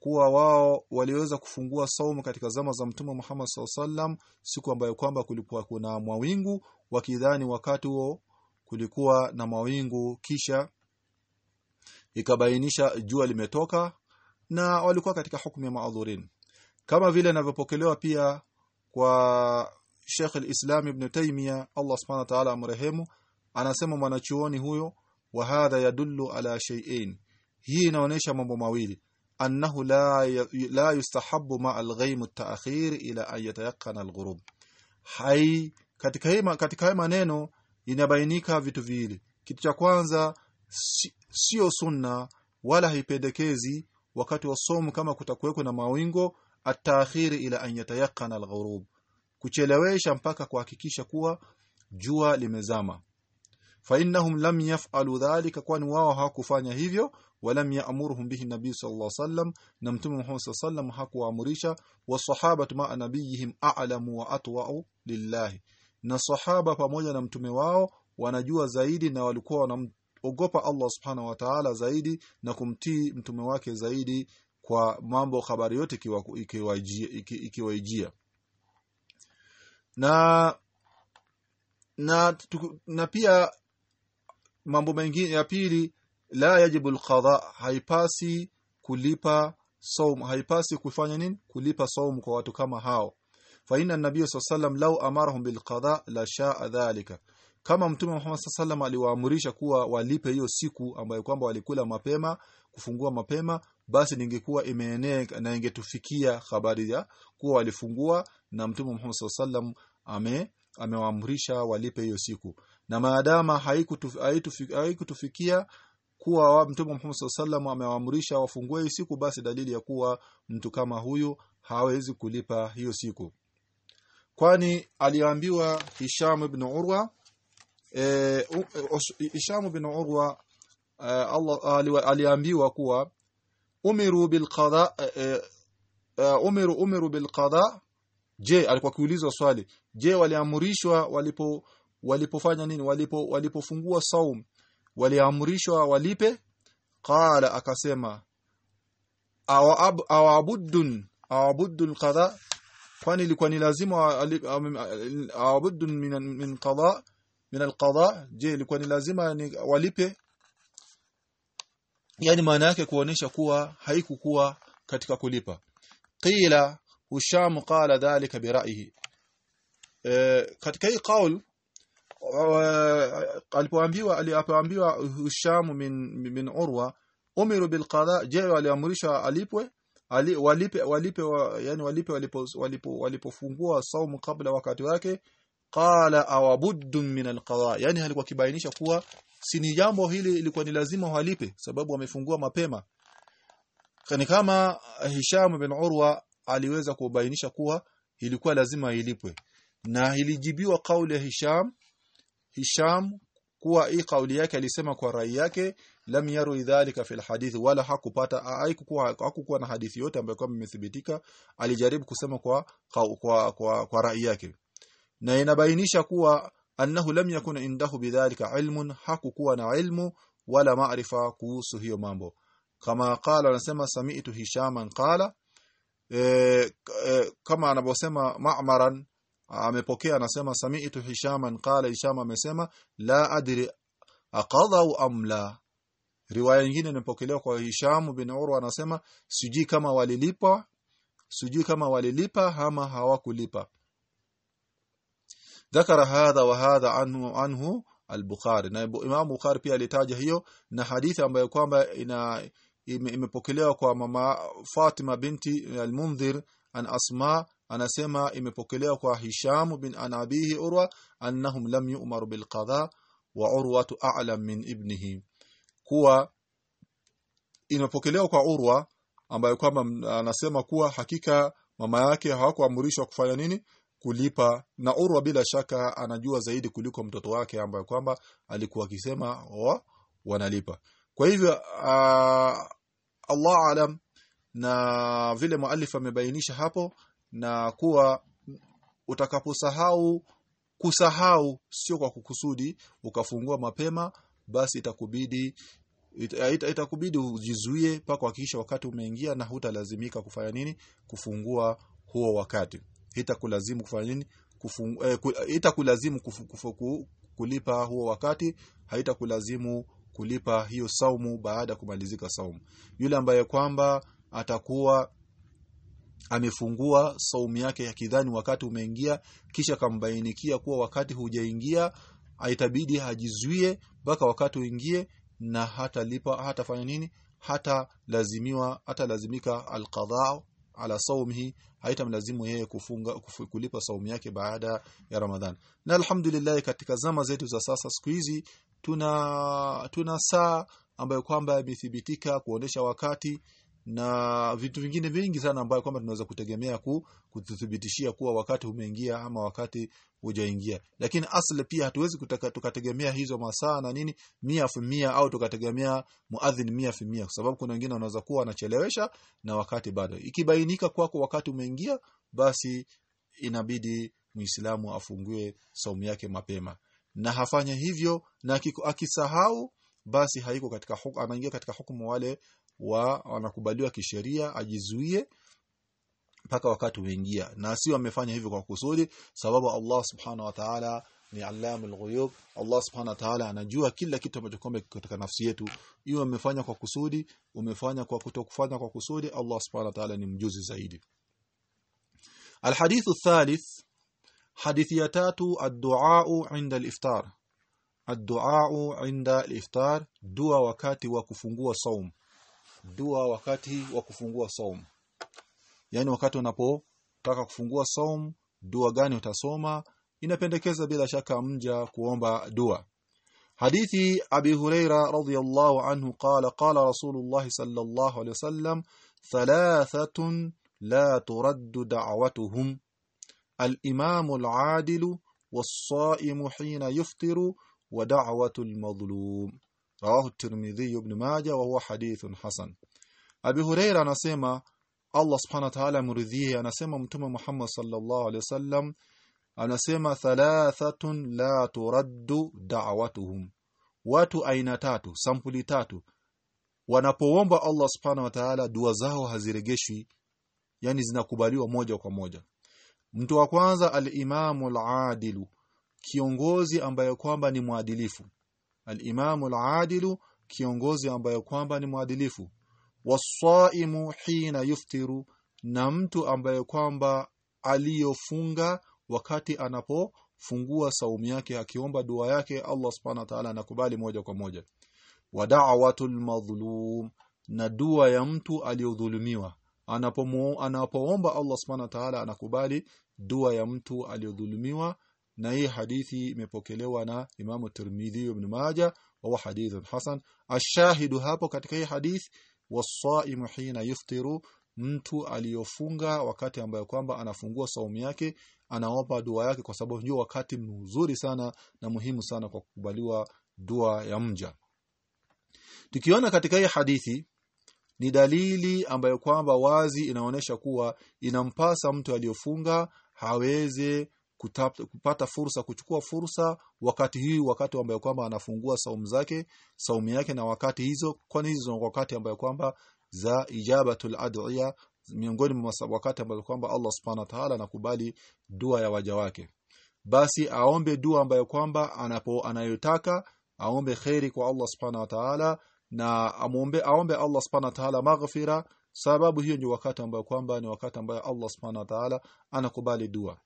kuwa wao waliweza kufungua saumu katika zama za Mtume Muhammad SAW siku ambayo kwamba kulikuwa kuna mawingu wakidhani wakati huo kulikuwa na mawingu kisha ikabainisha jua limetoka na walikuwa katika hukumu ya maadhurin. Kama vile inavyopokelewa pia kwa Sheikh al-Islam Ibn Taymiyyah Allah Subhanahu wa ta'ala amrehemu anasema mwanachuoni huyo wa hadha yadullu ala shay'ain hii inaonyesha mambo mawili. Annahu la la yustahabbu ma al-ghaym at-ta'khir ila an yatayaqqana al-ghurub. Hai katika hema katika hema maneno inabainika vitu viwili. Kitu cha kwanza sio si sunna wala haipendekezi wakati wa somo kama kutakuweko na mawingo atakhiri ila an yatayaqqana al-ghurub. Kuchelewesha mpaka kuhakikisha kuwa jua limezama. Fa innahum lam yaf'alu dhalika kwani wao hawakufanya hivyo walam ya'muruhum bihi nabi sallallahu alaihi wasallam na mtume Muhammad sallallahu alaihi wasallam hakuamrisha wasahaba ma nabiyihim a'lamu wa atwa'u lillahi. Na sahaba pamoja na mtume wao wanajua zaidi na walikuwa wanaogopa Allah subhanahu wa ta'ala zaidi na kumtii mtume wake zaidi kwa mambo habari yote ikiwaijia ikiwa na na tuku, na pia mambo mengine ya pili la yajibu alqadha haipasi kulipa saum haipasi kufanya nini? Kulipa saum kwa watu kama hao. Fa inna an-nabiy sallallahu law amarahum bilqada la sha'a dhalika kama mtume Muhammad sallallahu aliwaamrisha kuwa walipe hiyo siku ambayo kwamba walikula mapema kufungua mapema basi ningekuwa imeenea na ingetufikia habari ya kuwa walifungua na mtume Muhammad sallallahu ame amewaamrisha walipe hiyo siku. Na maadama haikutufikia haikutufikia kuwa mtume Muhammad sallallahu amewaamrisha wafungue hiyo siku basi dalili ya kuwa mtu kama huyu hawezi kulipa hiyo siku. Kwani aliambiwa Hisham ibn Urwa eh, Hisham ibn Urwa eh, Allah aliambiwa kuwa umiru bil qada eh, eh, umiru umiru bil qada je alikuwa kiulizwa swali je waliamrishwa walipo walipofanya nini walipo walipofungua saum waliamrishwa walipe qala akasema awabuddun awabuddun qada kwani ilikuwa ni lazima awabuddun min min qada min alqada je ilikuwa ni lazima ni walipe. Yani maana yake kuonesha kuwa haikukuwa katika kulipa. Qila Husham qala dhalika bira'yihi e, katika hii kaul alipoambiwa alipoambiwa Husham min min Urwa umiru bil qada je aliamrishwa alipwe? Ali, walipe walipe wa, yani walipe walipo walipo walipofungua saumu kabla wakati wake qala awabuddun min alqada. Yani alikuwa kibainisha kuwa si ni jambo hili ilikuwa ni lazima walipe sababu wamefungua mapema. Kani kama Hisham bin Urwa aliweza kubainisha kuwa ilikuwa lazima ilipwe. Na ilijibiwa kauli ya Hisham Hisham kuwa hii kauli yake alisema kwa rai yake lam yaru dhalika fil hadith wala hakupata haikuwa hakukuwa na hadithi yote ambayo kama imethibitika. Alijaribu kusema kwa kwa, kwa, kwa rai yake na inabainisha kuwa annahu lam yakun indahu bidhalika ilmun hakukuwa na ilmu wala maarifa kuhusu hiyo mambo. Kama qala anasema sami'tu hishaman qala. E, e, kama anavyosema ma'maran amepokea anasema sami'tu hishaman qala. Hishama amesema la adri aqadha am la? Riwaya nyingine imepokelewa kwa Hisham bin Urwa anasema sijui kama walilipa sijui kama walilipa ama hawakulipa ذكر هذا وهذا عنه عنه al-Bukhari na Imam Bukhari pia alitaja hiyo na hadithi ambayo kwamba ina imepokelewa kwa mama Fatima binti al-Mundhir an Asma anasema imepokelewa kwa Hisham bin Anabihi Urwa annahum lam yu'maru bil qadha wa Urwatu a'lam min ibnihi kuwa imepokelewa kwa Urwa ambayo kwamba anasema kuwa hakika mama yake hawakuamrishwa kufanya nini Kulipa. Na Urwa bila shaka anajua zaidi kuliko mtoto wake ambaye kwamba alikuwa akisema wa, wanalipa. Kwa hivyo uh, Allah alam na vile muallif amebainisha hapo na kuwa utakaposahau kusahau sio kwa kukusudi ukafungua mapema basi itakubidi ita, itakubidi ujizuie mpaka kuhakikisha wakati umeingia na hutalazimika kufanya nini? Kufungua huo wakati itakulazimu kufanya nini? Eh, itakulazimu kulipa huo wakati haitakulazimu kulipa hiyo saumu baada kumalizika saumu. Yule ambaye kwamba atakuwa amefungua saumu yake ya kidhani wakati umeingia kisha kambainikia kuwa wakati hujaingia aitabidi hajizuie mpaka wakati uingie na hatalipa hatafanya nini? Hata lazimiwa hata lazimika alqadha ala saumihi haitamlazimu yeye kufunga kufu, kulipa saumu yake baada ya Ramadhan. Na alhamdulillah katika zama zetu za sasa siku hizi tuna tuna saa ambayo kwamba imethibitika kuonesha wakati na vitu vingine vingi sana ambayo kwamba tunaweza kutegemea ku, kututhibitishia kuwa wakati umeingia ama wakati hujaingia. Lakini asli pia hatuwezi tukategemea hizo masaa na nini mia mia au tukategemea muadhin mia fi mia. Kwa sababu kuna wengine wanaweza kuwa wanachelewesha na wakati bado. Ikibainika kwako wakati umeingia basi inabidi muislamu afungue saumu yake mapema. Na hafanya hivyo na akisahau basi haiko katika anaingia katika hukumu wale wa wanakubaliwa kisheria ajizuie mpaka wakati uingia na sio amefanya hivyo kwa kusudi sababu Allah subhanahu wa ta'ala ni allamul ghuyub Allah subhanahu wa ta'ala anajua kila kitu ambacho kwamba katika nafsi yetu iwe umefanya kwa kusudi umefanya kwa kutokufanya kwa kusudi Allah subhanahu wa ta'ala ni mjuzi zaidi الحديث الثالث حديث يتاتو الدعاء عند الإفطار الدعاء عند الإفطار دعاء wakati wa kufungua saum dua wakati wa kufungua saum. Yani wakati unapotaka kufungua saum dua gani utasoma? Inapendekeza bila shaka mja kuomba dua. Hadithi abi huraira radhiyallahu anhu qala qala rasulullah sallallahu alayhi wasallam thalathatun la turaddu da'watuhum. Al-imam al-adil was-sa'im hina yuftiru wa da'watu rawahu at-tirmidhi ibn majah wa huwa hadithun hasan. Abi huraira anasema Allah subhanahu wa ta'ala muridhie anasema mtume Muhammad sallallahu alaihi wasallam anasema thalathatun la turaddu da'watuhum. Watu aina tatu sampuli tatu. Wanapoomba Allah subhanahu wa ta'ala dua zao haziregeshwi yani zinakubaliwa moja kwa moja. Mtu wa kwanza al-imamu al-adilu kiongozi ambaye kwamba ni mwadilifu al-imamu al-adilu kiongozi ambaye kwamba ni mwadilifu. Wasaimu hina yuftiru na mtu ambaye kwamba aliyofunga wakati anapofungua saumu yake akiomba dua yake Allah subhanahu wa ta'ala anakubali moja kwa moja. Wa da'watul madhlum na dua ya mtu aliyodhulumiwa. Anapomu anapoomba Allah subhanahu wa ta'ala anakubali dua ya mtu aliyodhulumiwa na hii hadithi imepokelewa na Imamu Tirmidhi ibn Majah wa hadithun hasan. Ashahidu hapo katika hii hadithi wasaimu hina yuftiru mtu aliyofunga wakati ambayo kwamba anafungua saumu yake anaomba dua yake kwa sababu ndio wakati mzuri sana na muhimu sana kwa kukubaliwa dua ya mja. Tukiona katika hii hadithi ni dalili ambayo kwamba wazi inaonyesha kuwa inampasa mtu aliyofunga haweze kutap, kupata fursa kuchukua fursa wakati hii wakati ambao kwamba anafungua saumu zake saumu yake na wakati hizo kwani hizo wakati ambayo kwamba za ijabatul adhiya miongoni mwa wakati ambayo kwamba Allah subhanahu wa ta'ala anakubali dua ya waja wake. Basi aombe dua ambayo kwamba anapo anayotaka aombe khairi kwa Allah subhanahu wa ta'ala na amuombe aombe Allah subhanahu wa ta'ala maghfira. Sababu hiyo ni wakati ambayo kwamba ni wakati ambayo Allah subhanahu wa ta'ala anakubali dua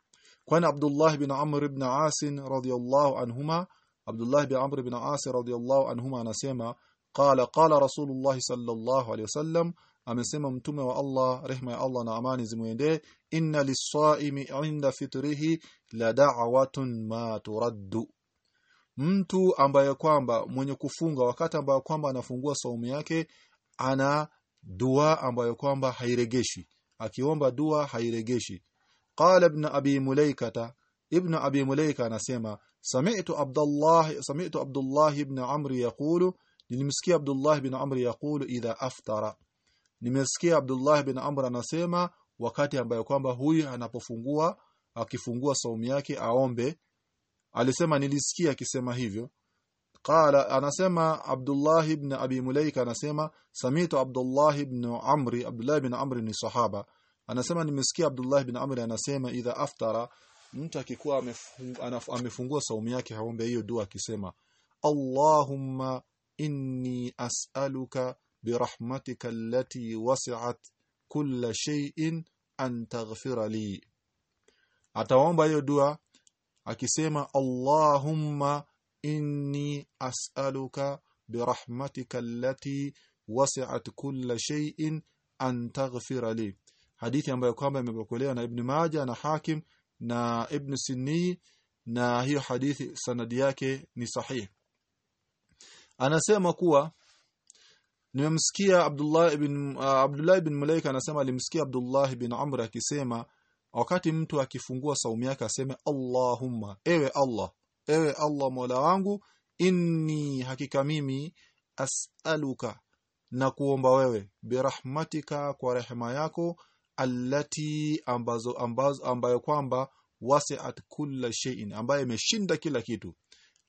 kwani Abdullah bin Amr ibn As radhiyallahu anhuma Abdullah bin Amr ibn As radhiyallahu anhuma anasema qala qala Rasulullah sallallahu alayhi wasallam amesema mtume wa Allah rehma ya Allah na amani zimuendee inna lis-saimi 'inda fitrihi la da'watun ma turaddu. Mtu ambaye kwamba mwenye kufunga wakati ambaye kwamba anafungua saumu yake ana dua ambayo kwamba hairegeshi. Akiomba dua hairegeshi qala ibn abi mulaikata ibn abi mulaika anasema sami'tu abdullah sami'tu abdullah ibn amr yaqulu nilimsikia abdullah ibn amr yaqulu idha aftara. Nimesikia abdullah ibn amr anasema wakati ambayo kwamba huyu anapofungua akifungua saumu yake aombe. Alisema nilisikia akisema hivyo. Qala anasema Abdullah ibn Abi Mulaika anasema samitu Abdullah ibn Amri Abdullah ibn Amri ni sahaba anasema nimesikia Abdullah bin Amr anasema idha aftara mtu akikuwa amefungua saumu yake haombe hiyo dua akisema Allahumma inni as'aluka birahmatika allati wasi'at kulla shay'in an taghfira li. Ataomba hiyo dua akisema Allahumma inni as'aluka birahmatika allati wasi'at kulla shay'in an taghfira li hadithi ambayo kwamba imepokelewa na Ibn Majah na Hakim na Ibn Sinni na hiyo hadithi sanadi yake ni sahihi anasema kuwa nimemsikia Abdullah ibn uh, Abdullah ibn Malaika anasema alimsikia Abdullah ibn Amr akisema wakati mtu akifungua saumu yake aseme Allahumma ewe Allah ewe Allah Mola wangu inni hakika mimi as'aluka na kuomba wewe birahmatika kwa rehema yako allati ambazo, ambazo ambayo kwamba wasi'at kulla shay'in ambayo imeshinda kila kitu.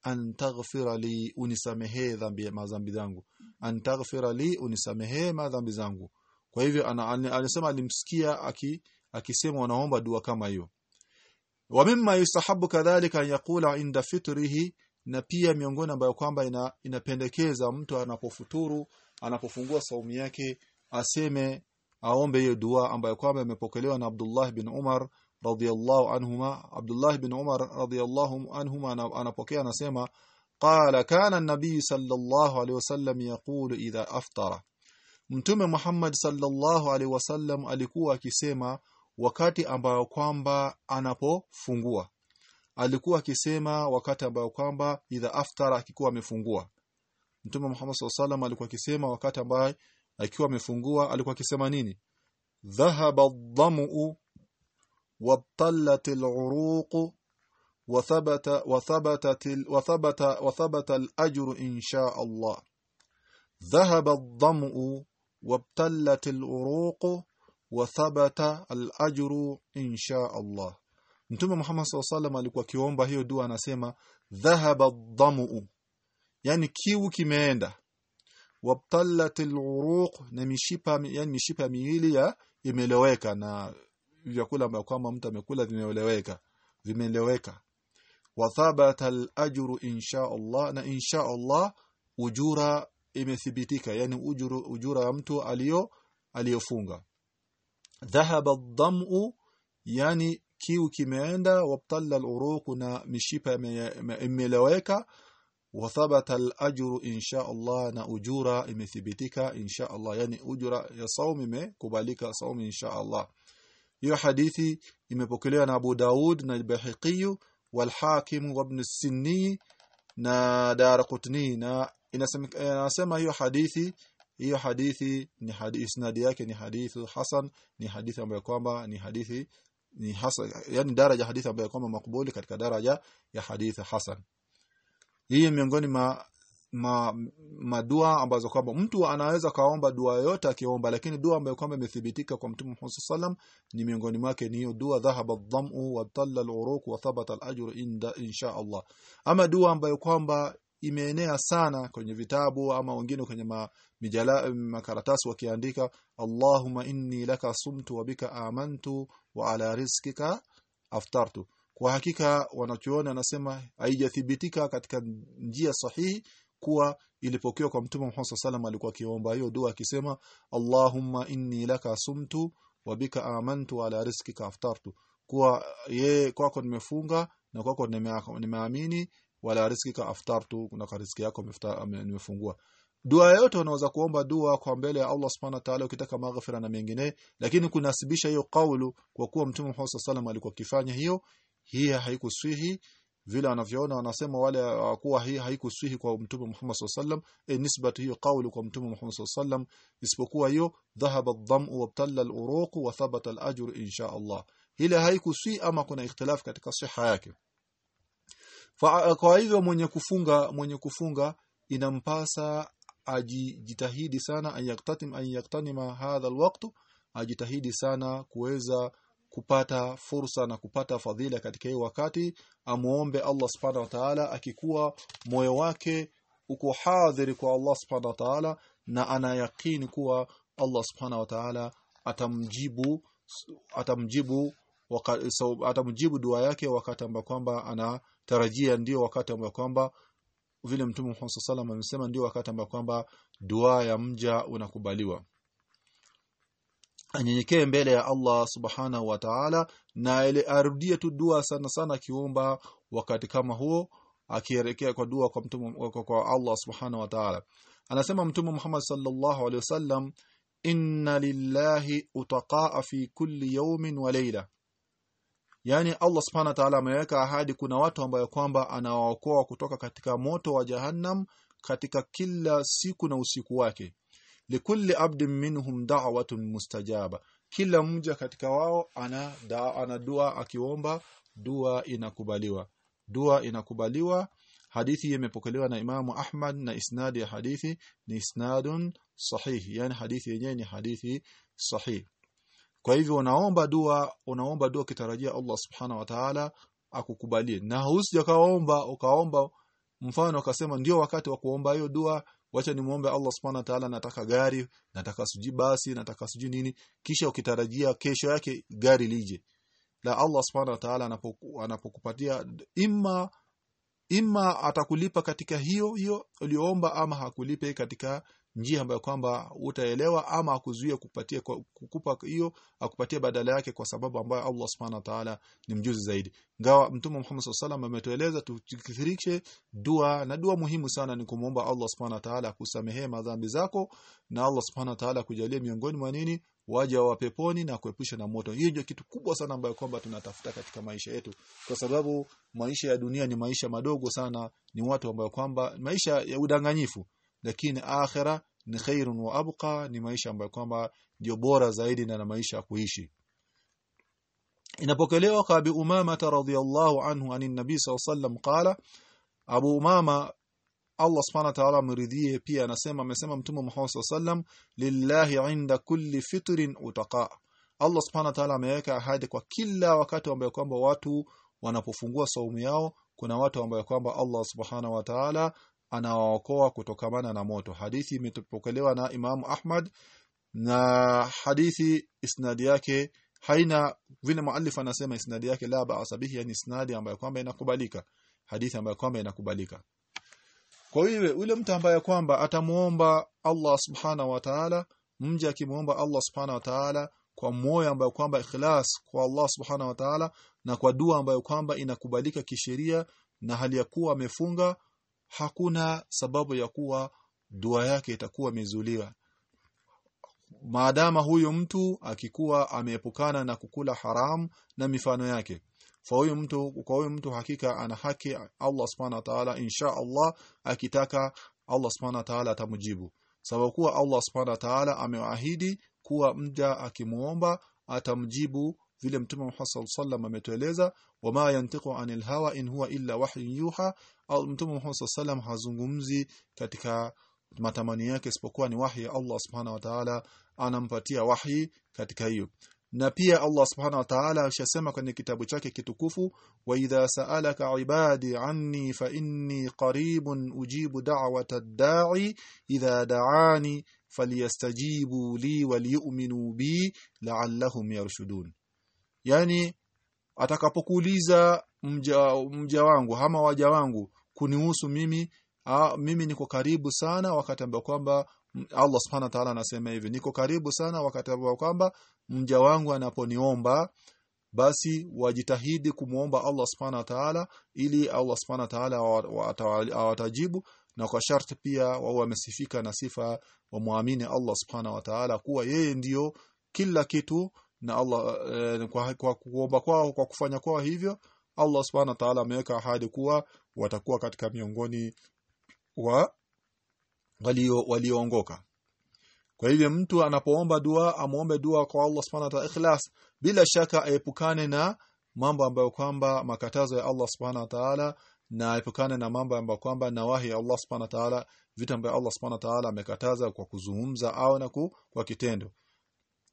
Antaghfira li unisamehe dhambi madhambi zangu. Antaghfira li unisamehe madhambi zangu. Kwa hivyo anasema alimsikia aki akisema anaomba dua kama hiyo. Wa mimma yusahabu kadhalika an yaqula inda fitrihi na pia miongoni ambayo kwamba ina, inapendekeza mtu anapofuturu anapofungua saumu yake aseme aombe hiyo dua ambayo kwamba imepokelewa na Abdullah bin Umar radhiyallahu anhuma. Abdullah bin Umar radhiyallahu anhuma anapokea anasema qala kana an-nabiy sallallahu alayhi wasallam yaqulu idha aftara. Mtume Muhammad sallallahu alaihi wasallam alikuwa akisema wakati ambayo kwamba anapofungua. Alikuwa akisema wakati ambayo kwamba idha aftara akikuwa amefungua. Mtume Muhammad sallallahu alikuwa akisema wakati ambaye akiwa amefungua alikuwa akisema nini dhahaba ad-damu وابطلت العروق وثبت وثبتت وثبت وثبت الأجر إن شاء الله ذهب الظمأ وابتلت العروق وثبت الأجر إن شاء الله Mtume Muhammad SAW alikuwa akiomba hiyo dua anasema dhahaba dhamu yani kiu kimeenda wabtallat aluruq na mishipa yani mishipa miwili ya imeleweka na vyakula ambavyo kwamba mtu amekula vimeeleweka vimeeleweka wa thabata insha Allah na insha Allah ujura imethibitika yani ujuru, ujura ya mtu aliyo aliyofunga dhahaba ad-dam'u yani kiu kimeenda wabtalla al-uruq na mishipa imeeleweka وثبت الأجر إن شاء الله نا أجورا إمثبتك إن شاء الله. يعني أجورا يصوم إم كباليك صوم إن شاء الله. يو حديثي إم بكليان أبو داود نا البحقي والحاكم وابن السني نا دار قتني نا إن سمع يو حديثي هي حديث ني يعني حديث اسناد yake ni hadith hasan ni hadith ambayo kwamba ni حديث ni hasan yani daraja hadithi ambayo kwamba makubuli katika daraja ya hadith hasan hii miongoni ma ma madua ambazo kwamba mtu anaweza kaomba dua yote akiomba lakini dua ambayo kwamba imethibitika kwa Mtume Muhammad sallam ni miongoni mwake ni hiyo dua dhahaba adh-dham'u wa talla al-uruq wa thabata al-ajru inda insha Allah. Ama dua ambayo kwamba imeenea sana kwenye vitabu ama wengine kwenye ma, mijala makaratasi wakiandika Allahumma inni laka sumtu wa bika amantu wa ala rizqika aftartu kwa hakika wanachoona anasema haijathibitika katika njia sahihi kuwa ilipokewa kwa mtume Muhammad sallam alikuwa akiomba hiyo dua akisema Allahumma inni laka sumtu wa bika amantu ala rizqika aftartu. Kuwa ye kwako nimefunga na kwako nimeamini wala rizqika aftartu na kwa riziki yako nimefungua. Dua yote unaweza kuomba dua kwa mbele ya Allah subhanahu wa ta'ala ukitaka maghfira na mengine lakini kunasibisha hiyo kaulu kwa kuwa mtume Muhammad sallam alikuwa akifanya hiyo hii haikuswihi vile wanavyoona wanasema wale kuwa hii haikuswihi kwa mtume Muhammad sallam e nisbatu hiyo kauli kwa mtume Muhammad sallam isipokuwa hiyo dhahaba ad-dam'u wa talla al-uruq wa thabata al-ajru insha Allah. Ile haikuswi ama kuna ikhtilaf katika siha yake. Kwa hivyo mwenye kufunga mwenye kufunga inampasa ajitahidi sana ayaktatim ayaktanima hadha alwaqt ajitahidi sana kuweza kupata fursa na kupata fadhila katika hii wakati amuombe Allah subhanahu wa ta'ala akikuwa moyo wake uko hadhiri kwa Allah subhanahu wa ta'ala na ana yakini kuwa Allah subhanahu wa ta'ala atamjibu atamjibu atamjibu dua yake wakati ambao kwamba anatarajia ndio wakati ambao kwamba vile mtume Muhammad sallallahu alaihi wasallam amesema ndio wakati ambao kwamba dua ya mja unakubaliwa anyenyekee mbele ya Allah subhanahu wa ta'ala na ile arudie tu dua sana sana akiomba wakati kama huo akielekea kwa dua kwa mtume kwa, kwa Allah subhanahu wa ta'ala. Anasema mtume Muhammad sallallahu alaihi wasallam inna lillahi utaqaa fi kulli yawmin wa layla. Yani Allah subhanahu wa ta'ala ameweka ahadi kuna watu ambao kwamba anawaokoa kutoka katika moto wa jahannam katika kila siku na usiku wake likulli abdin minhum da'watun mustajaba. Kila mmoja katika wao ana da, ana dua akiomba dua inakubaliwa. Dua inakubaliwa hadithi imepokelewa na Imamu Ahmad na isnadi ya hadithi ni isnadun sahih. Yani hadithi yenyewe ni hadithi sahih. Kwa hivyo unaomba dua unaomba dua kitarajia Allah subhana wa ta'ala akukubalie. Na usijakaomba ukaomba mfano akasema ndio wakati wa kuomba hiyo dua wacha ni nimuombe Allah subhanahu wa ta'ala nataka gari nataka suji basi nataka suji nini kisha ukitarajia kesho yake gari lije. La Allah subhanahu wa ta'ala anapokupatia imma imma atakulipa katika hiyo hiyo uliyoomba ama hakulipe katika njia ambayo kwamba utaelewa ama akuzuia kupatia kukupa hiyo akupatie badala yake kwa sababu ambayo Allah subhanahu wa ta'ala ni mjuzi zaidi. Ngawa mtume Muhammad sallallahu ametueleza tukithirishe dua na dua muhimu sana ni kumuomba Allah subhanahu wa ta'ala kusamehe madhambi zako na Allah subhanahu wa ta'ala kujalie miongoni mwa nini? Waja wa peponi na kuepusha na moto. Hiyo ndio kitu kubwa sana ambayo kwamba tunatafuta katika maisha yetu. Kwa sababu maisha ya dunia ni maisha madogo sana ni watu ambao kwamba maisha ya udanganyifu lakini akhira ni khairun wa abqa ni maisha ambayo kwamba ndio bora zaidi na, maisha ya kuishi. Inapokelewa kwa Abi Umama radhiyallahu anhu anin nabii sallallahu qala Abu Umama Allah subhanahu wa ta'ala mridhie pia anasema amesema mtume Muhammad sallallahu lillahi inda kulli fitrin utaqa. Allah subhanahu wa ta'ala ameweka ahadi kwa kila wakati ambao kwamba watu wanapofungua saumu yao kuna watu ambao kwamba Allah subhanahu wa ta'ala anawaokoa kutokamana na moto. Hadithi imetopokelewa na imamu Ahmad na hadithi isnadi yake haina vile muallif anasema isnadi yake la ba'sa bihi yani isnadi ambayo kwamba inakubalika. Hadithi ambayo kwamba inakubalika. Kwa hiyo yule mtu ambaye kwamba atamuomba Allah subhana wa ta'ala mja akimuomba Allah subhana wa ta'ala kwa moyo ambayo kwamba ikhlas kwa Allah subhana wa ta'ala na kwa dua ambayo kwamba inakubalika kisheria na hali ya kuwa amefunga hakuna sababu ya kuwa dua yake itakuwa imezuliwa. Maadama huyo mtu akikuwa ameepukana na kukula haram na mifano yake. Kwa huyo mtu kwa huyo mtu hakika ana haki Allah subhanahu wa ta'ala insha Allah akitaka Allah subhanahu wa ta'ala atamjibu sababu kuwa Allah subhanahu wa ta'ala amewaahidi kuwa mja akimuomba atamjibu vile mtume Muhammad sallallahu ametueleza wama yantiqu anil hawa in huwa illa wahyun yuha au mtume Muhammad sallallahu hazungumzi katika matamanio yake isipokuwa ni wahi ya Allah subhanahu wa ta'ala anampatia wahi katika hiyo. Na pia Allah subhanahu wa ta'ala alishasema kwenye kitabu chake kitukufu wa idha sa'alaka ibadi anni fa inni qaribun ujibu da'wata da'i idha da'ani falyastajibu li waliyu'minu bi la'allahum yarshudun. Yani atakapokuuliza mja, mja wangu ama waja wangu kunihusu mimi a, mimi niko karibu sana wakati ambao kwamba Allah subhanahu wa ta'ala anasema hivi niko karibu sana wakati ambao kwamba mja wangu anaponiomba basi wajitahidi kumuomba Allah subhanahu wa ta'ala ili Allah subhanahu wa ta'ala awatajibu na kwa sharti pia wao wamesifika na sifa wa muamini Allah subhanahu wa ta'ala kuwa yeye ndiyo kila kitu na Allah eh, kwa, kwa kuomba kwao kwa kufanya kwao hivyo Allah subhanahu wa ta'ala ameweka ahadi kuwa watakuwa katika miongoni wa walio walioongoka. Kwa hivyo mtu anapoomba dua amuombe dua kwa Allah subhanahu wa ta'ala ikhlas bila shaka aepukane na mambo ambayo kwamba makatazo ya Allah subhanahu wa ta'ala na aepukane na mambo ambayo kwamba nawahi ya Allah subhanahu wa ta'ala vitu ambavyo Allah subhanahu wa ta'ala amekataza kwa kuzungumza au na ku, kwa kitendo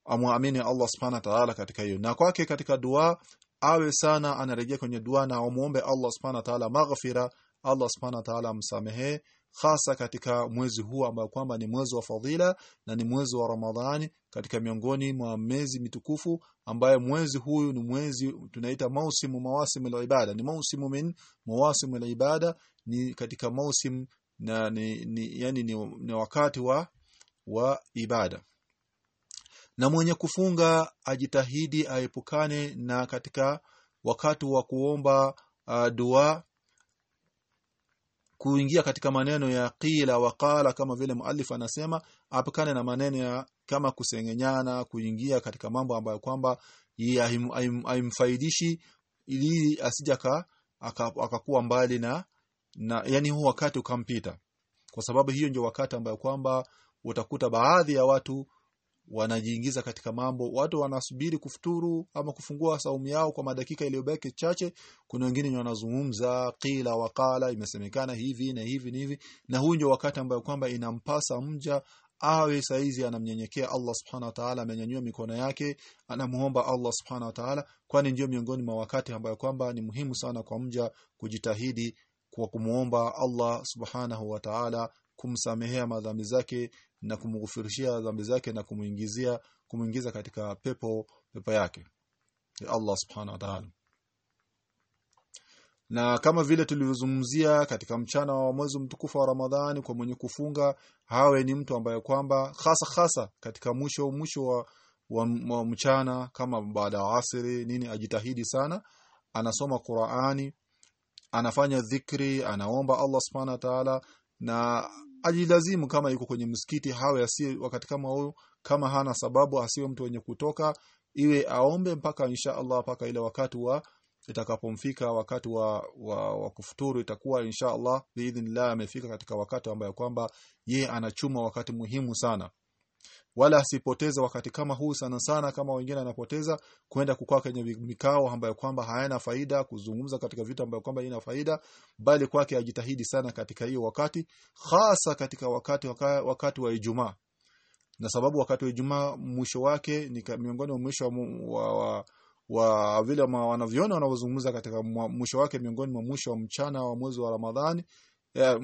amwamini Allah subhanahu wa ta'ala katika hiyo. Na kwake katika dua awe sana anarejea kwenye dua na amuombe Allah subhanahu wa ta'ala maghfira Allah subhanahu wa ta'ala amsamehe hasa katika mwezi huu ambao kwamba ni mwezi wa fadhila na ni mwezi wa Ramadhani katika miongoni mwa miezi mitukufu ambaye mwezi huyu ni mwezi tunaita mausimu mawasimu ibada. Ni mausimu min? Mawasimu ibada ni katika mausim na ni, ni yani ni, ni wakati wa wa ibada na mwenye kufunga ajitahidi aepukane na katika wakati wa kuomba uh, dua kuingia katika maneno ya qila wa qala kama vile muallif anasema apukane na maneno ya kama kusengenyana kuingia katika mambo ambayo kwamba haimfaidishi ili asijaka akakuwa mbali na na yani huu wakati ukampita. Kwa sababu hiyo ndio wakati ambayo kwamba utakuta baadhi ya watu wanajiingiza katika mambo. Watu wanasubiri kufuturu ama kufungua saumu yao kwa madakika iliyobaki chache. Kuna wengine wanazungumza qila wakala imesemekana hivi na hivi na hivi. Na huu ndio wakati ambao kwamba inampasa mja awe saizi anamnyenyekea Allah subhanahu wa ta'ala amenyanyua mikono yake anamuomba Allah subhanahu wa ta'ala. Kwani ndio miongoni mwa wakati ambayo kwamba ni muhimu sana kwa mja kujitahidi kwa kumuomba Allah subhanahu wa ta'ala kumsamehea madhambi zake na kumghufirishia dhambi zake na kumuingizia kumuingiza katika pepo pepo yake. Ya Allah subhanahu wa ta'ala. Na kama vile tulivyozungumzia katika mchana wa mwezi mtukufu wa Ramadhani kwa mwenye kufunga hawe ni mtu ambaye kwamba hasa hasa katika mwisho mwisho wa, wa, wa mchana kama baada ya asiri nini ajitahidi sana. Anasoma Qur'ani anafanya dhikri anaomba Allah subhanahu wa ta'ala na ajilazimu kama yuko kwenye msikiti hawe asiye wakati kama huyo kama hana sababu asiwe mtu wenye kutoka iwe aombe mpaka insha Allah mpaka ile wakati wa itakapomfika wakati wa, wa, wa kufuturu itakuwa insha Allah biidhnillah amefika katika wakati ambayo kwamba ye anachuma wakati muhimu sana wala asipoteze wakati kama huu sana sana kama wengine anapoteza kwenda kukaa kwenye mikao ambayo kwamba hayana faida kuzungumza katika vitu ambayo kwamba ina faida bali kwake ajitahidi sana katika hiyo wakati hasa katika wakati waka, wakati wa Ijumaa. Na sababu wakati wa Ijumaa mwisho wake ni miongoni mwa mwisho wa, wa, wa vile wanavyoona wanavyozungumza katika mwisho wake miongoni mwa mwisho wa mchana wa mwezi wa Ramadhani ya,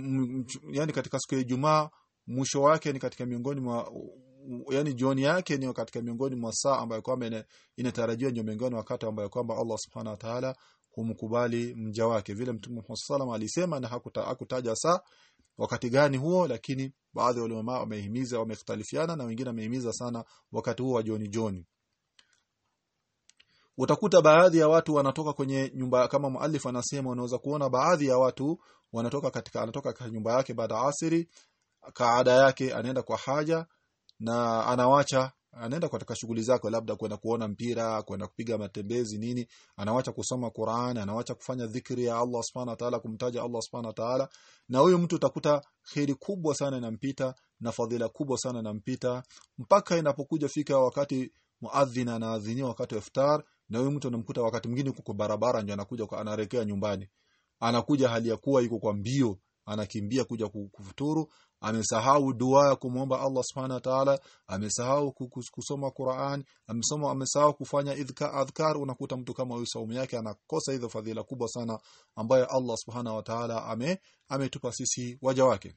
yani katika siku ya Ijumaa mwisho wake ni katika miongoni mwa yani jioni yake ni katika miongoni mwa saa ambayo kwamba inatarajiwa ndio miongoni wakati ambayo kwamba Allah subhanahu wa ta'ala humkubali mja wake. Vile mtume Muhammad sallallahu alisema na hakuta, hakutaja saa wakati gani huo lakini baadhi ya ulama wamehimiza wamekhtalifiana na wengine wamehimiza sana wakati huo wa jioni jioni. Utakuta baadhi ya watu wanatoka kwenye nyumba kama muallif anasema unaweza kuona baadhi ya watu wanatoka katika anatoka katika nyumba yake baada asiri kaada yake anaenda kwa haja na anawacha anaenda katika shughuli zake labda kwenda kuona mpira kwenda kupiga matembezi nini. Anawacha kusoma Qur'an anawacha kufanya dhikri ya Allah subhanahu wa ta'ala kumtaja Allah subhanahu wa ta'ala. Na huyo mtu utakuta khiri kubwa sana inampita na fadhila kubwa sana inampita mpaka inapokuja fika wakati muadhin anaadhiniwa wakati wa iftar na huyo mtu anamkuta wakati mwingine kuko barabara ndio anakuja anarekea nyumbani. Anakuja hali ya kuwa yuko kwa mbio anakimbia kuja kufuturu amesahau dua ya kumwomba Allah subhanahu wa ta'ala amesahau kusoma Qur'an amesoma amesahau kufanya idhka adhkar. Unakuta mtu kama huyo saumu yake anakosa hizo fadhila kubwa sana ambayo Allah subhanahu wa ta'ala ame ametupa sisi waja wake.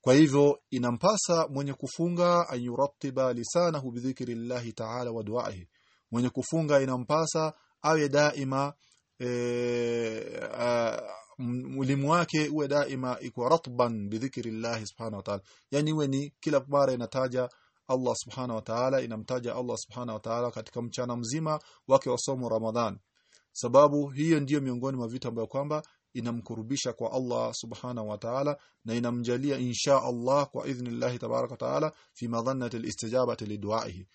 Kwa hivyo inampasa mwenye kufunga ayurattiba lisanahu bidhikrillahi ta'ala wa du'ahi mwenye kufunga inampasa awe daima e, mwilimu wake uwe daima iko ratban bidhikri Allah subhanahu wa ta'ala. Yani uwe ni kila mara inataja Allah subhanahu wa ta'ala inamtaja Allah subhanahu wa ta'ala katika mchana mzima wake wa somo Ramadhan. Sababu hiyo ndiyo miongoni mwa vitu ambayo kwamba inamkurubisha kwa Allah subhanahu wa ta'ala na inamjalia insha Allah kwa idhnillah tabaraka ta'ala fi madhannati alistijabati liduaihi.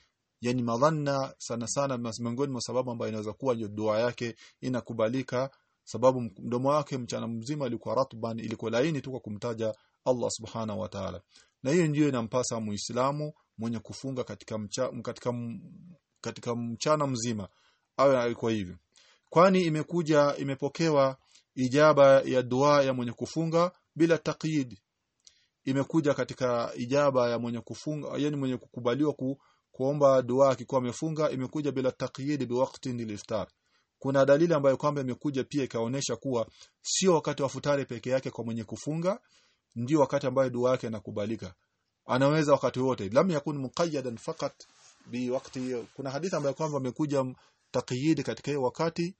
Yani madhanna sana sana miongoni mwa sababu ambayo inaweza kuwa dua yake inakubalika sababu mdomo wake mchana mzima ilikuwa ratban ilikuwa laini tu kwa kumtaja Allah subhanahu wa ta'ala. Na hiyo ndiyo inampasa muislamu mwenye kufunga katika mcha, katika katika mchana mzima awe alikuwa hivyo kwani imekuja imepokewa ijaba ya dua ya mwenye kufunga bila taqyid. Imekuja katika ijaba ya mwenye kufunga yani mwenye kukubaliwa ku, kuomba dua akikuwa amefunga imekuja bila taqyid biwaqti liliftar kuna dalili ambayo kwamba imekuja pia ikaonesha kuwa sio wakati wa futari peke yake kwa mwenye kufunga ndio wakati ambayo dua yake inakubalika. Anaweza wakati wote. Lam yakun muqayyadan faqat bi wakati kuna hadithi ambayo kwamba imekuja taqyid katika hiyo wakati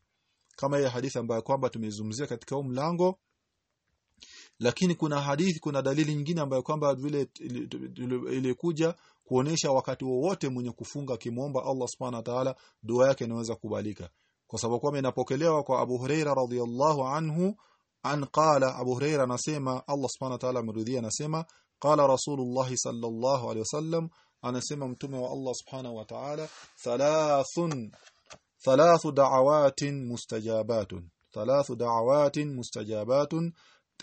kama hiyo hadithi ambayo kwamba tumezungumzia katika huu mlango. Lakini kuna hadithi kuna dalili nyingine ambayo kwamba vile ilikuja kuonesha wakati wowote mwenye kufunga kimomba Allah subhanahu wa ta'ala dua yake inaweza kubalika kwa sababu kwamba inapokelewa kwa Abu Huraira radhiyallahu anhu an qala Abu Huraira anasema Allah subhanahu wa ta'ala amrudhia anasema qala Rasulullah sallallahu alaihi wasallam anasema mtume wa Allah subhanahu wa ta'ala thalathun thalathu da'awatin mustajabatun thalathu da'awatin mustajabatun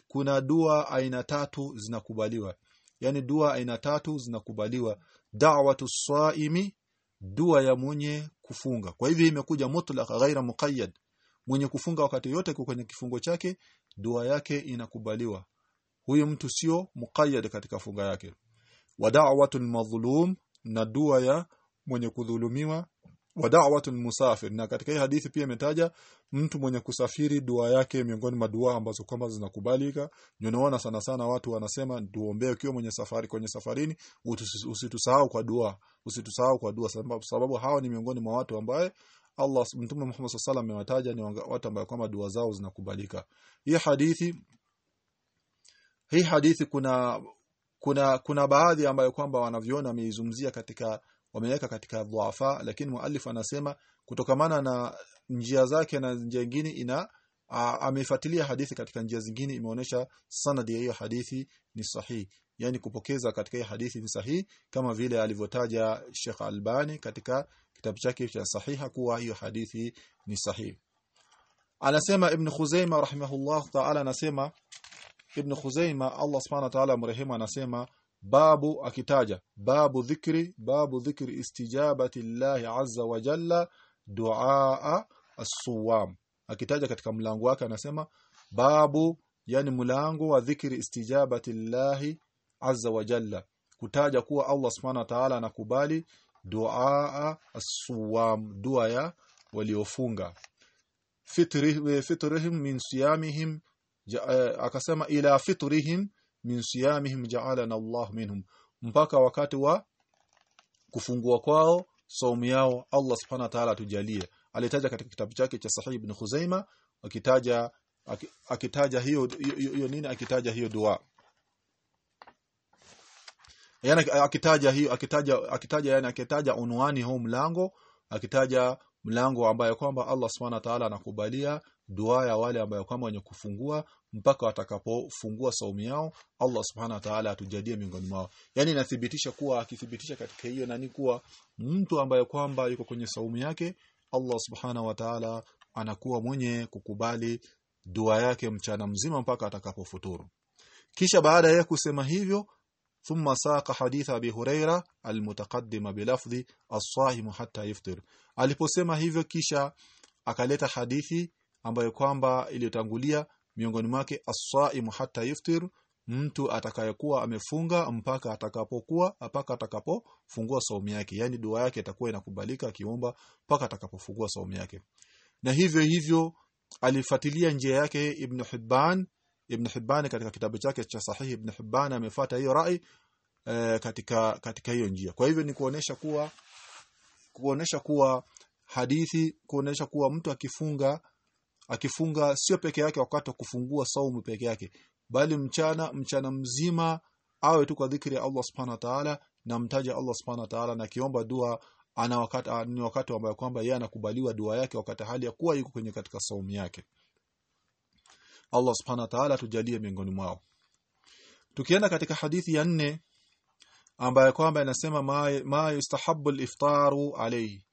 kuna dua aina tatu zinakubaliwa. Yani dua aina tatu zinakubaliwa. Da'watu saimi dua ya mwenye kufunga. Kwa hivyo imekuja mutlaq ghaira muqayyad. Mwenye kufunga wakati yote kwenye kifungo chake dua yake inakubaliwa. Huyo mtu sio muqayyad katika funga yake. Wa da'watul madhlum na dua ya mwenye kudhulumiwa wa da'watul musafir. Na katika hii hadithi pia imetaja mtu mwenye kusafiri dua yake miongoni mwa dua ambazo kwamba zinakubalika. Unaona sana sana watu wanasema tuombee ukiwa mwenye safari kwenye safarini usitusahau kwa dua usitusahau kwa dua. Sababu, sababu hawa ni miongoni mwa watu ambaye Allah Mtume Muhammad sallallahu alaihi amewataja ni watu ambao kwamba dua zao zinakubalika. Hii hadithi hii hadithi kuna kuna kuna baadhi ambayo kwamba wanaviona wameizungumzia katika wameweka katika dhuafa lakini muallif anasema kutokamana na njia zake na njia nyingine ina amefuatilia hadithi katika njia zingine imeonyesha sanadi ya hiyo hadithi ni sahihi. Yani kupokeza katika hiyo hadithi ni sahihi kama vile alivyotaja Sheikh Albani katika kitabu chake cha sahiha kuwa hiyo hadithi ni sahihi. Anasema ibn Khuzaimah rahimahullah ta'ala anasema ibn Khuzaimah Allah subhanahu wa ta'ala mrehemu anasema babu akitaja babu dhikri babu dhikri istijabati llahi azza wa jalla duaa as-suwam. Akitaja katika mlango wake anasema babu yani mlango wa dhikri istijabati llahi azza wa jalla. Kutaja kuwa Allah subhanahu wa ta'ala anakubali duaa as-suwam dua ya waliofunga. Fitrihim min siyamihim akasema ila fitrihim min siyamihim ja'alana Allah minhum mpaka wakati wa kufungua kwao saumu yao Allah subhanahu wa ta'ala tujalie alitaja katika kitabu chake cha Sahih ibn Khuzaima akitaja akitaja hiyo hiyo nini? Akitaja hiyo dua. Yani akitaja hiyo akitaja akitaja yani akitaja unwani huu mlango akitaja mlango ambayo kwamba Allah Subhanahu wa ta'ala anakubalia dua ya wale ambayo kwamba wenye kufungua mpaka watakapofungua saumu yao Allah Subhanahu wa ta'ala atujadie miongoni mwao yani inathibitisha kuwa akithibitisha katika hiyo nani kuwa mtu ambaye kwamba yuko kwenye saumu yake Allah Subhanahu wa ta'ala anakuwa mwenye kukubali dua yake mchana mzima mpaka atakapofuturu kisha baada ya kusema hivyo ثم ساق حديث ابي هريره المتقدم بلفظ الصائم حتى يفطر aliposema hivyo kisha akaleta hadithi ambayo kwamba iliyotangulia miongoni mwake as-saimu hatta yuftir mtu atakayekuwa amefunga mpaka atakapokuwa mpaka atakapofungua saumu yake. Yani dua yake itakuwa inakubalika akiomba mpaka atakapofungua saumu yake. Na hivyo hivyo alifatilia njia yake ibn Hibban. Ibn Hibban katika kitabu chake cha sahihi Ibn Hibban amefuata hiyo rai e, katika katika hiyo njia. Kwa hivyo ni kuonesha kuwa kuonesha kuwa hadithi kuonesha kuwa mtu akifunga akifunga sio peke yake wakati wa kufungua saumu peke yake bali mchana mchana mzima awe tu kwa dhikri ya Allah Subhanahu wa Ta'ala na mtaja Allah Subhanahu wa Ta'ala na kiomba dua ana wakati ni wakati ambao kwamba yeye anakubaliwa dua yake wakati hali ya kuwa yuko kwenye katika saumu yake. Allah subhanahu wa ta'ala tujalie miongoni mwao tukienda katika hadithi ya nne ambayo kwamba inasema ma, ma yustahabbu al-iftaru alayhi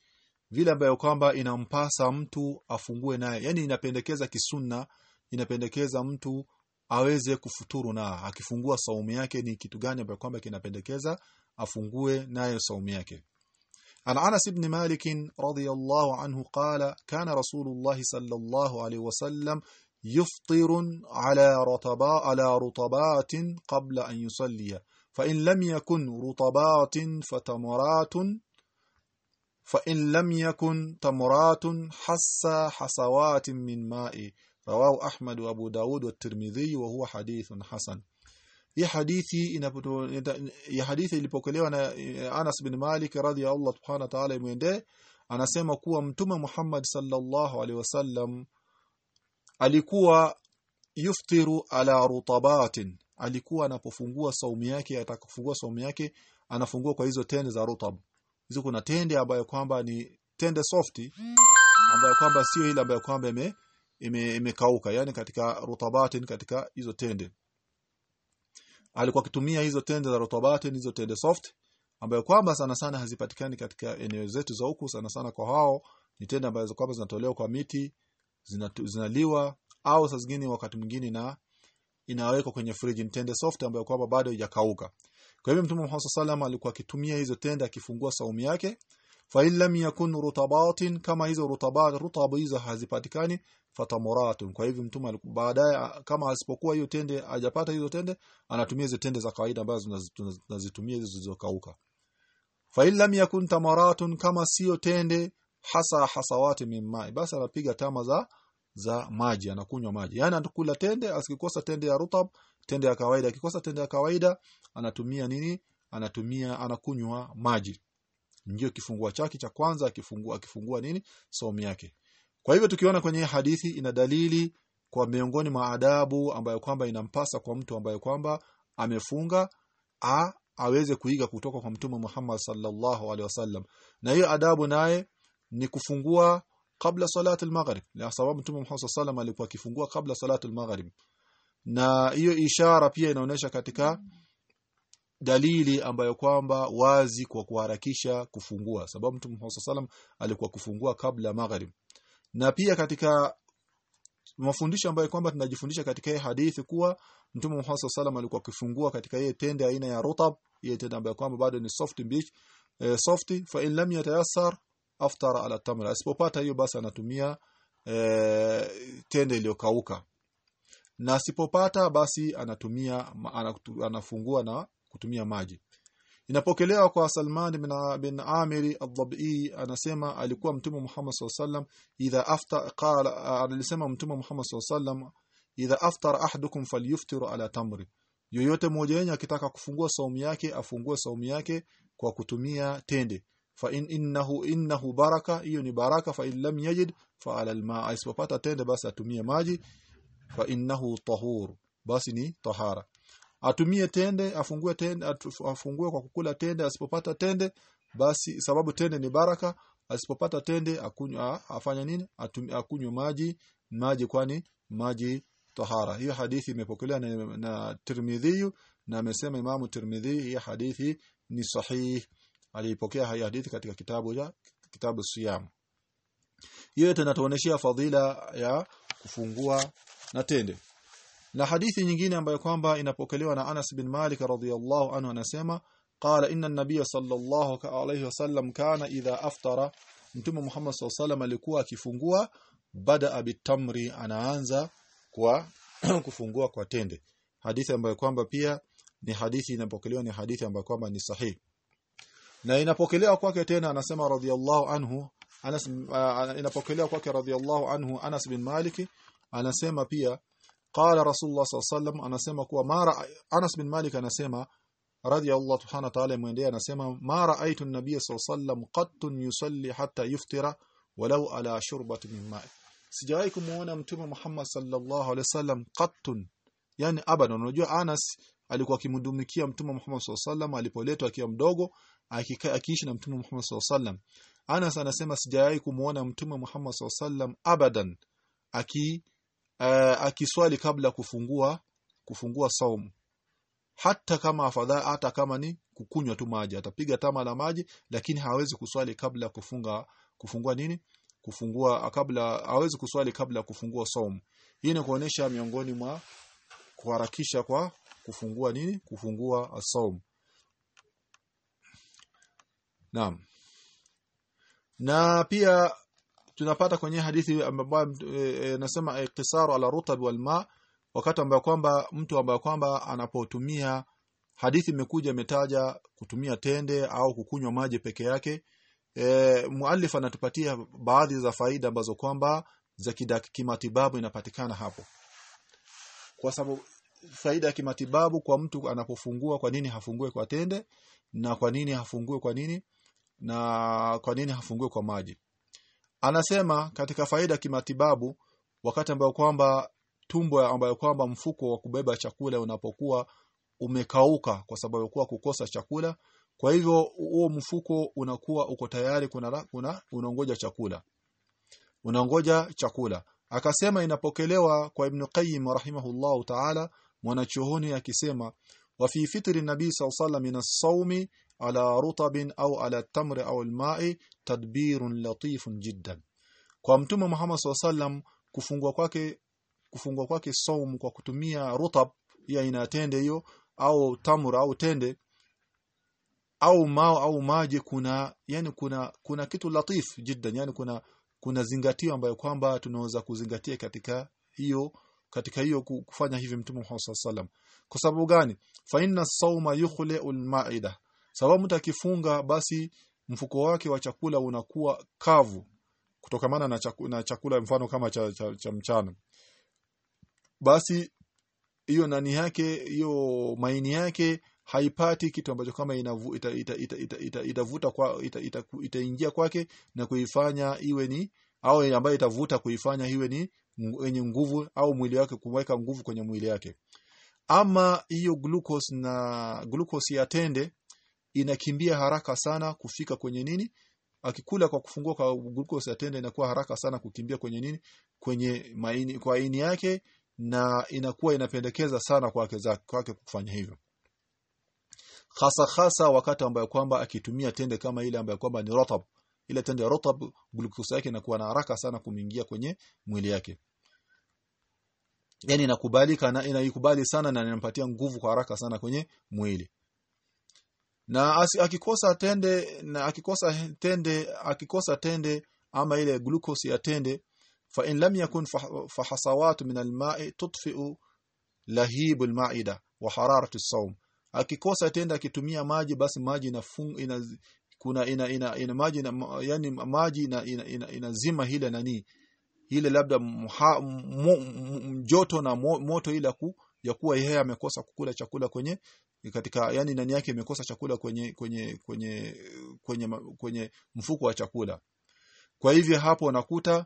vile ambayo kwamba inampasa mtu afungue naye yani inapendekeza kisunna inapendekeza mtu aweze kufuturu na akifungua saumu yake ni kitu gani ambayo kwamba kinapendekeza afungue nayo saumu yake عن انس بن مالك رضي الله عنه قال كان رسول الله صلى الله عليه وسلم يفطر على رطباء على رطبات قبل أن يصلي فإن لم يكن رطبات فتمرات فإن لم يكن تمرات حس حصوات من ماء رواه أحمد وأبو داود والترمذي وهو حديث حسن hii hadithi inapoto ya hadithi ilipokelewa na Anas bin Malik radhiyallahu subhanahu wa ta'ala imwendee anasema kuwa mtume Muhammad sallallahu alaihi wasallam alikuwa yuftiru ala rutabatin alikuwa anapofungua saumu yake atakufungua saumu yake anafungua kwa hizo tende za rutab hizo kuna tende ambayo kwamba ni tende softi ambayo kwamba sio ile ambayo kwamba ime imekauka ime yani katika rutabatin katika hizo tende. Alikuwa akitumia hizo tende za rutabatin hizo tende soft ambayo kwamba sana sana hazipatikani katika eneo zetu za huku sana sana kwa hao ni tende ambazo kwamba zinatolewa kwa miti zinaliwa au saa zingine wakati mwingine na inawekwa kwenye friji tende soft ambayo kwamba bado haijakauka kwa hivyo mtume Muhammad sallam alikuwa akitumia hizo tende akifungua saumu yake. Fa illa lam yakun rutabatin kama hizo rutabat rutabu hizo hazipatikani fatamuratun kwa hivyo mtume baadaye kama asipokuwa hiyo tende hajapata hizo tende anatumia hizo tende za kawaida ambazo tunazitumia hizo zilizokauka. Fa illa lam yakun tamaratun kama sio tende hasa hasawati min mai. Basi anapiga tama za za maji anakunywa maji. Yani anakula tende asikikosa tende ya rutab tende ya kawaida akikosa tende ya kawaida anatumia nini? Anatumia anakunywa maji. Ndio kifungua chake cha kwanza akifungua akifungua nini? Somo yake. Kwa hivyo tukiona kwenye hadithi ina dalili kwa miongoni mwa adabu ambayo kwamba inampasa kwa mtu ambaye kwamba amefunga a aweze kuiga kutoka kwa mtume Muhammad sallallahu alaihi wasallam. Na hiyo adabu naye ni kufungua kabla salati al-maghrib sababu mtume Muhammad sallallahu alaihi wasallam alikuwa akifungua kabla salati al-maghrib na hiyo ishara pia inaonyesha katika dalili ambayo kwamba wazi kwa kuharakisha kufungua. Sababu mtume Muhammad wasallam alikuwa kufungua kabla maghrib. Na pia katika mafundisho ambayo kwamba tunajifundisha katika hii hadithi kuwa mtume Muhammad sallallahu alikuwa kufungua katika hii tende aina ya rutab hii tende ambayo kwamba bado ni soft beach e, soft fa in lam yatayassar aftara ala tamra asipopata hiyo basi anatumia e, tende iliyokauka na asipopata basi anatumia anafungua na kutumia maji. Inapokelewa kwa Salman bin, bin Amiri al-Dhabi anasema alikuwa mtume Muhammad sallallahu idha afta qala alisema mtume Muhammad sallallahu idha aftara ahadukum falyuftiru ala tamri yoyote mmoja wenu akitaka kufungua saumu yake afungue saumu yake kwa kutumia tende. Fa in innahu innahu baraka hiyo ni baraka. Fa in lam yajid fa ala alma asipopata tende basi atumie maji fa innahu tahur. Basi ni tahara. Atumie tende afungue tende afungue kwa kukula tende asipopata tende basi sababu tende ni baraka. Asipopata tende akunywa afanya nini? Akunywe maji maji kwani maji tahara. Hiyo hadithi imepokelewa na, na Tirmidhi na amesema Imamu Tirmidhi hii hadithi ni sahih. Alipokea hii hadithi katika kitabu ya kitabu siyam. Hiyo tunatuoneshia fadhila ya kufungua na tende. Na hadithi nyingine ambayo kwamba inapokelewa na Anas bin Malik radhiyallahu anhu anasema qala inna an-nabiy sallallahu alayhi wasallam kana idha aftara. Mtume Muhammad sallallahu alikuwa akifungua bada bitamri anaanza kwa <coughs> kufungua kwa tende. Hadithi ambayo kwamba pia ni hadithi inapokelewa ni hadithi ambayo kwamba ni sahihi. Na inapokelewa kwake tena anasema radhiyallahu anhu Anas uh, inapokelewa kwake radhiyallahu anhu Anas bin Malik anasema pia qala rasulullah sallallahu anasema kuwa mara Anas bin Malik anasema radiyallahu subhanahu wa ta'ala muendea anasema ma aitu an-nabiy sallallahu qattun yusalli hatta yuftira walau ala shurbatin min ma'i. Sijawahi kumuona mtume Muhammad sallallahu alaihi wasallam qattun yani abadan. Unajua Anas alikuwa akimdumikia mtume Muhammad sallallahu alipoletwa akiwa mdogo akiishi na mtume Muhammad sallallahu Anas anasema sijawahi kumuona mtume Muhammad sallallahu abadan aki uh, akiswali kabla kufungua kufungua saumu. Hata kama afadha hata kama ni kukunywa tu maji. Atapiga tama la maji lakini hawezi kuswali kabla kufunga kufungua nini? Kufungua kabla hawezi kuswali kabla kufungua saumu. Hii ni kuonesha miongoni mwa kuharakisha kwa kufungua nini? Kufungua saumu. Naam. Na pia tunapata kwenye hadithi ambayo e, nasema iktisaru ala rutab wal ma wakati ambayo kwamba mtu ambaye kwamba anapotumia hadithi imekuja imetaja kutumia tende au kukunywa maji peke yake e, muallif anatupatia baadhi za faida ambazo kwamba za kimatibabu inapatikana hapo. Kwa sababu faida ya kimatibabu kwa mtu anapofungua kwa nini hafungue kwa tende na kwa nini hafungue kwa nini na kwa nini hafungue kwa maji anasema katika faida kimatibabu wakati ambayo kwamba tumbo ambayo kwamba mfuko wa kubeba chakula unapokuwa umekauka kwa sababu kuwa kukosa chakula kwa hivyo huo mfuko unakuwa uko tayari kuna kuna unaongoja chakula. Unaongoja chakula. Akasema inapokelewa kwa Ibn Qayyim rahimahullahu ta'ala mwanachuoni akisema wa fi fitri nabii sallallahu min as-sawmi ala rutabin au ala tamri au almai tadbirun latifun jiddan kwa mtume Muhammad SAW kufungwa kwake kufungwa kwake saum kwa kutumia rutab ya aina tende hiyo au tamra au tende au mao au maji kuna yani kuna kuna kitu latif jiddan yani kuna kuna zingatio ambayo kwamba tunaweza kuzingatia katika hiyo katika hiyo kufanya hivi mtume Muhammad SAW kwa sababu gani? Fa inna sawma yukhli'u al-ma'ida sababu mtu akifunga basi mfuko wake wa chakula unakuwa kavu kutokamana na chakula, na chakula mfano kama cha, cha, cha mchana. Basi hiyo nani yake hiyo maini yake haipati kitu ambacho kama inavuta ita, ita, ita, ita, ita, kwa ita, ita, itaingia kwake na kuifanya iwe ni au ambayo itavuta kuifanya iwe ni yenye nguvu au mwili wake kuweka nguvu kwenye mwili yake. Ama hiyo glucose na glucose ya tende inakimbia haraka sana kufika kwenye nini? Akikula kwa kufungua kwa glucose ya tende inakuwa haraka sana kukimbia kwenye nini? Kwenye maini kwa ini yake na inakuwa inapendekeza sana kwake kwake kufanya hivyo. Hasa hasa wakati ambayo kwamba akitumia tende kama ile ambayo kwamba ni rotab. Ile tende rotab glucose yake inakuwa na haraka sana kumingia kwenye mwili yake. Yani inakubalika na inaikubali sana na inampatia nguvu kwa haraka sana kwenye mwili na asi, akikosa tende na akikosa tende akikosa tende ama ile glucose ya tende fa in lam yakun fahasawat min alma'i tudfi'u lahib alma'ida wa hararat as-sawm akikosa tende akitumia maji basi maji inafung ina kuna ina ina, ina maji na yani maji ina, ina, ina, inazima hile nani ile labda mha, mo, joto na mo, moto ile ku, ya kuwa yeye amekosa kukula chakula kwenye katika yani ndani yake imekosa chakula kwenye kwenye kwenye kwenye kwenye mfuko wa chakula. Kwa hivyo hapo unakuta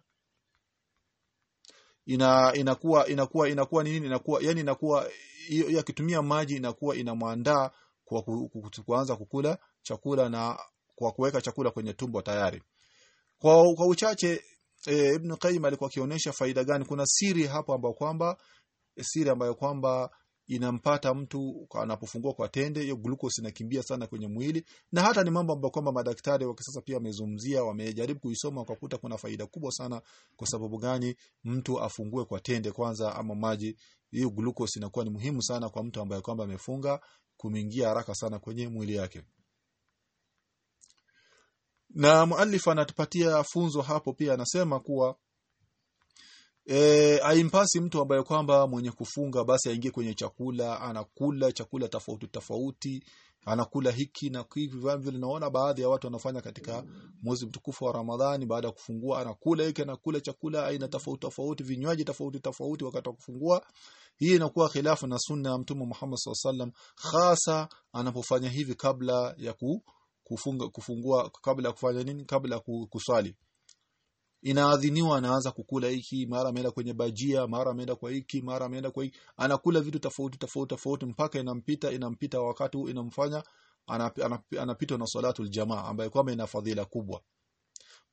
ina inakuwa inakuwa inakuwa nini? Inakuwa yani inakuwa yakitumia akitumia maji inakuwa inamwandaa kwa kuanza kukula chakula na kwa kuweka chakula kwenye tumbo tayari. Kwa kwa uchache e, Ibn Qayyim alikuwa akionyesha faida gani? Kuna siri hapo ambayo kwamba siri ambayo kwamba inampata mtu anapofungua kwa tende hiyo glucose inakimbia sana kwenye mwili. Na hata ni mambo ambayo kwamba madaktari wa kisasa pia wamezungumzia wamejaribu kuisoma kwa kuta kuna faida kubwa sana. Kwa sababu gani? Mtu afungue kwa tende kwanza ama maji hiyo glucose inakuwa ni muhimu sana kwa mtu ambaye kwamba amefunga kumingia haraka sana kwenye mwili yake. Na muallif anatupatia funzo hapo pia anasema kuwa E, aimpasi mtu ambaye kwamba mwenye kufunga basi aingie kwenye chakula anakula chakula tofauti tofauti anakula hiki na hivi vile naona baadhi ya watu wanafanya katika mwezi mtukufu wa Ramadhani baada ya kufungua anakula hiki anakula chakula aina tofauti tofauti vinywaji tofauti tofauti wakati wa kufungua. Hii inakuwa khilafu na sunna ya mtume Muhammad SAW hasa anapofanya hivi kabla ya ku, kufunga kufungua kabla ya kufanya nini kabla ya kuswali inaadhiniwa anaanza kukula hiki mara ameenda kwenye bajia mara ameenda kwa hiki mara ameenda kwa hiki anakula vitu tofauti tofauti tofauti mpaka inampita inampita wakati inamfanya anapitwa na salatul jamaa ambayo kwamba ina fadhila kubwa.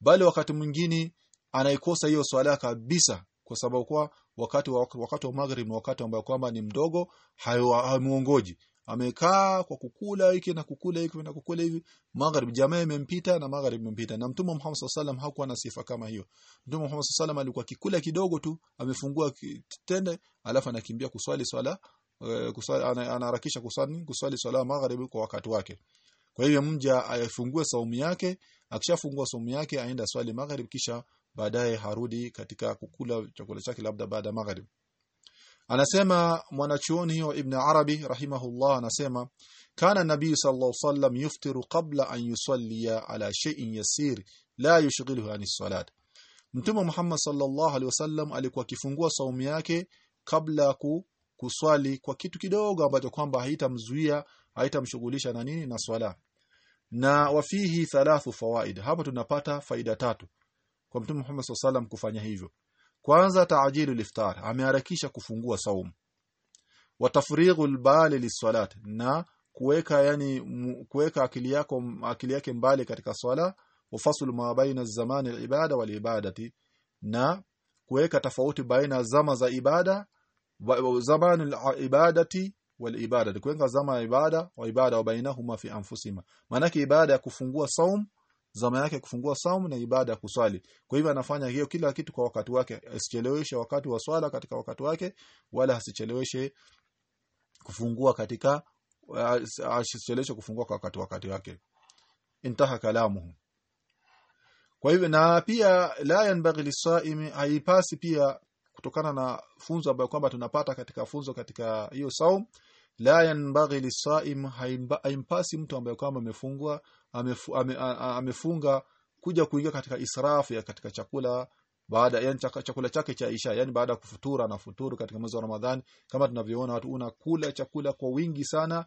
Bali wakati mwingine anaikosa hiyo swala kabisa kwa sababu kwa wakati wa wakati wa maghrib ni wakati ambao kwamba ni mdogo hamuongoji amekaa kwa kukula hiki na kukula hiki na kukula hivi. Magharibi jamaa imempita na magharibi imempita. Na mtume Muhammad sallallahu hakuwa na sifa kama hiyo. Mtume Muhammad sallallahu alikuwa kikula kidogo tu amefungua tende alafu anakimbia kuswali swala uh, kuswali anaharakisha kuswali kuswali swala magharibi kwa wakati wake. Kwa hiyo mja afungue saumu yake akishafungua saumu yake aenda swali magharibi kisha baadaye harudi katika kukula chakula chake labda baada ya maghrib anasema mwanachuoni huyo ibn arabi rahimahullah anasema kana nabii sallallahu alaihi wasallam yuftiru qabla an yusalliya ala shay'in yasir la yushghiluhu an salat. Mtume muhammad sallallahu alaihi wasallam alikuwa akifungua saumu yake kabla ku, kuswali kwa kitu kidogo ambacho kwamba haitamzuia haitamshughulisha na nini na swala. Na wafihi thalathu fawaid hapa tunapata faida tatu kwa mtume Muhammad SAW kufanya hivyo kwanza taajilu liftar ameharakisha kufungua saumu wa tafrighu lisalat na kuweka yani kuweka akili yako akili yake mbali katika swala. Ufaslu ma baina zamani alibada wal ibadati na kuweka tofauti baina zama za ibada zamani ibadati wal ibadati. Kuweka zama ibada wa ibada wa bainahuma fi anfusima maana ibada ya kufungua saum zama yake kufungua saumu na ibada ya kuswali. Kwa hivyo anafanya hiyo kila kitu kwa wakati wake. Asicheleweshe wakati wa swala katika wakati wake wala asicheleweshe kufungua katika asicheleweshe kufungua kwa wakati wakati wake. Intaha kalamuhu. Kwa hivyo na pia la yanbaghi lisaimi haipasi pia kutokana na funzo ambayo kwamba tunapata katika funzo katika hiyo saum la yanbaghi lisaim haimpasi mtu ambaye kwamba amefungwa amefu, ame, amefunga kuja kuingia katika israfu ya katika chakula baada yani chakula chake cha isha yani baada ya kufutura na futuru katika mwezi wa Ramadhani. Kama tunavyoona watu unakula chakula kwa wingi sana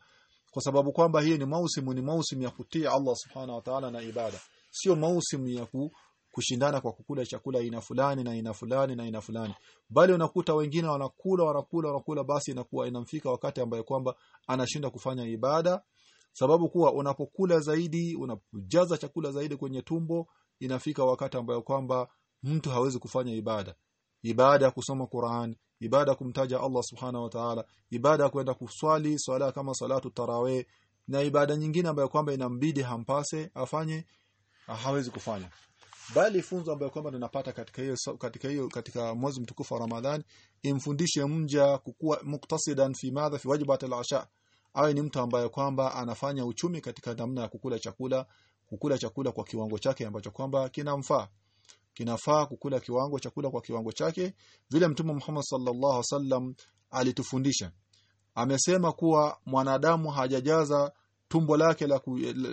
kwa sababu kwamba hii ni mausimu ni mausimu ya kutia Allah subhana wa ta'ala na ibada. Sio mausimu ya ku, kushindana kwa kukula chakula aina fulani na aina fulani na aina fulani. Bali unakuta wengine wanakula wanakula wanakula basi inakuwa inamfika wakati ambaye kwamba anashinda kufanya ibada sababu kuwa unapokula zaidi unapojaza chakula zaidi kwenye tumbo inafika wakati ambayo kwamba mtu hawezi kufanya ibada. Ibada ya kusoma Qur'an ibada kumtaja Allah subhana wa ta'ala ibada ya kwenda kuswali swala kama salatu tarawih na ibada nyingine ambayo kwamba inambidi hampase afanye hawezi kufanya. Bali funzo ambayo kwamba tunapata katika hiyo katika hiyo katika mwezi mtukufu wa Ramadhani imfundishe mja kukuwa muktasidan fi madha fi wajibat al-asha awe ni mtu ambaye kwamba anafanya uchumi katika namna ya kukula chakula kukula chakula kwa kiwango chake ambacho kwamba kinamfaa. Kinafaa kukula kiwango chakula kwa kiwango chake vile mtume Muhammad sallallahu sallam alitufundisha. Amesema kuwa mwanadamu hajajaza tumbo lake la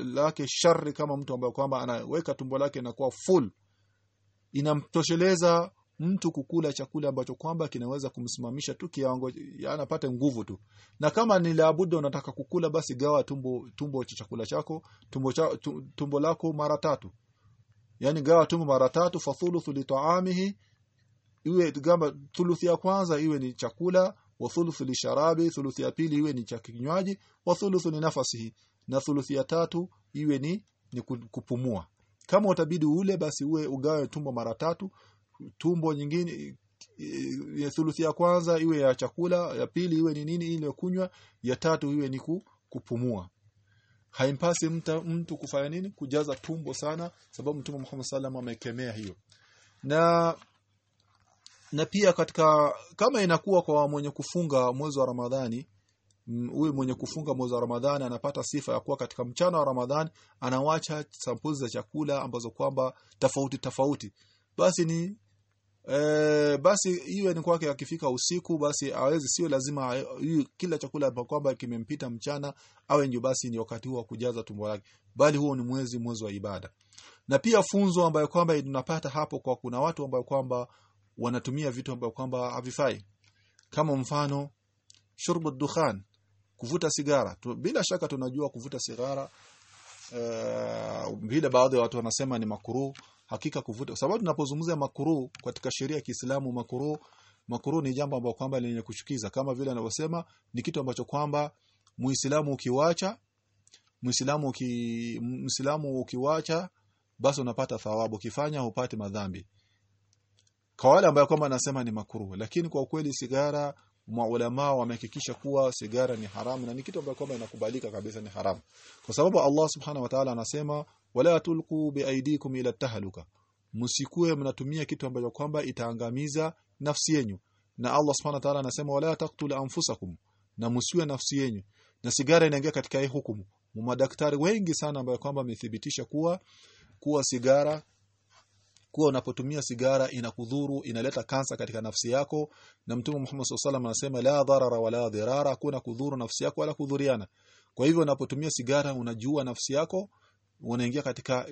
lake shari kama mtu ambaye kwamba anaweka tumbo lake na kuwa full. Inamtosheleza mtu kukula chakula ambacho kwamba kinaweza kumsimamisha tu kiwango anapata nguvu tu. Na kama ni labuda unataka kukula basi gawa tumbo tumbo cha chakula chako tumbo cha, tumbo lako mara tatu. Yani gawa tumbo mara tatu fa thuluthu li ta'amihi iwe gamba thuluthi ya kwanza iwe ni chakula wa thuluthu li sharabi thuluthi ya pili iwe ni cha kinywaji wa thuluthu ni nafasihi na thuluthi ya tatu iwe ni ni kupumua. Kama utabidi ule basi uwe ugawe tumbo mara tatu tumbo nyingine ya thuluthi ya kwanza iwe ya chakula ya pili iwe ni nini ile kunywa ya tatu iwe ni kupumua. Haimpasi mta, mtu kufanya nini? Kujaza tumbo sana sababu mtume Muhammad sallam amekemea hiyo. Na na pia katika kama inakuwa kwa mwenye kufunga mwezi wa Ramadhani huyu mwenye kufunga mwezi wa Ramadhani anapata sifa ya kuwa katika mchana wa Ramadhani anawacha sampuli za chakula ambazo kwamba tofauti tofauti. Basi ni e, basi iwe ni kwake akifika usiku basi awezi sio lazima kila chakula kwamba kimempita mchana awe ndio basi ni wakati huo wa kujaza tumbo lake. Bali huo ni mwezi mwezi wa ibada. Na pia funzo ambayo kwamba tunapata hapo kwa kuna watu ambao kwamba wanatumia vitu ambavyo kwamba havifai. Kama mfano shurbu dukhan kuvuta sigara. Tu, bila shaka tunajua kuvuta sigara uh, bila baadhi ya watu wanasema ni makruh hakika kuvuta. Kwa sababu tunapozungumzia makuru katika sheria ya Kiislamu makuru makuru ni jambo ambalo kwamba lenye kuchukiza. Kama vile anavyosema ni kitu ambacho kwamba muislamu ukiwacha muislamu uki, muislamu ukiwacha basi unapata thawabu. Ukifanya hupati madhambi. Kwa wale ambao kwamba anasema ni makuru. Lakini kwa ukweli sigara maulama wamehakikisha kuwa sigara ni haramu na ni kitu ambacho kwamba inakubalika kabisa ni haramu. Kwa sababu Allah subhanahu wa ta'ala anasema wala tulqu biaidikum ila tahluka. Msikue mnatumia kitu ambacho kwamba itaangamiza nafsi yenu na Allah subhanahu wa ta'ala anasema wala taqtul anfusakum. Na msiue nafsi yenu na sigara inaingia katika hii hukumu. Madaktari wengi sana ambao kwamba wamethibitisha kuwa kuwa sigara kuwa unapotumia sigara inakudhuru inaleta kansa katika nafsi yako. Na mtume Muhammad SAW anasema la dharara wala dhirara kuna kudhuru nafsi yako wala kudhuriana. Kwa hivyo unapotumia sigara unajua nafsi yako unaingia katika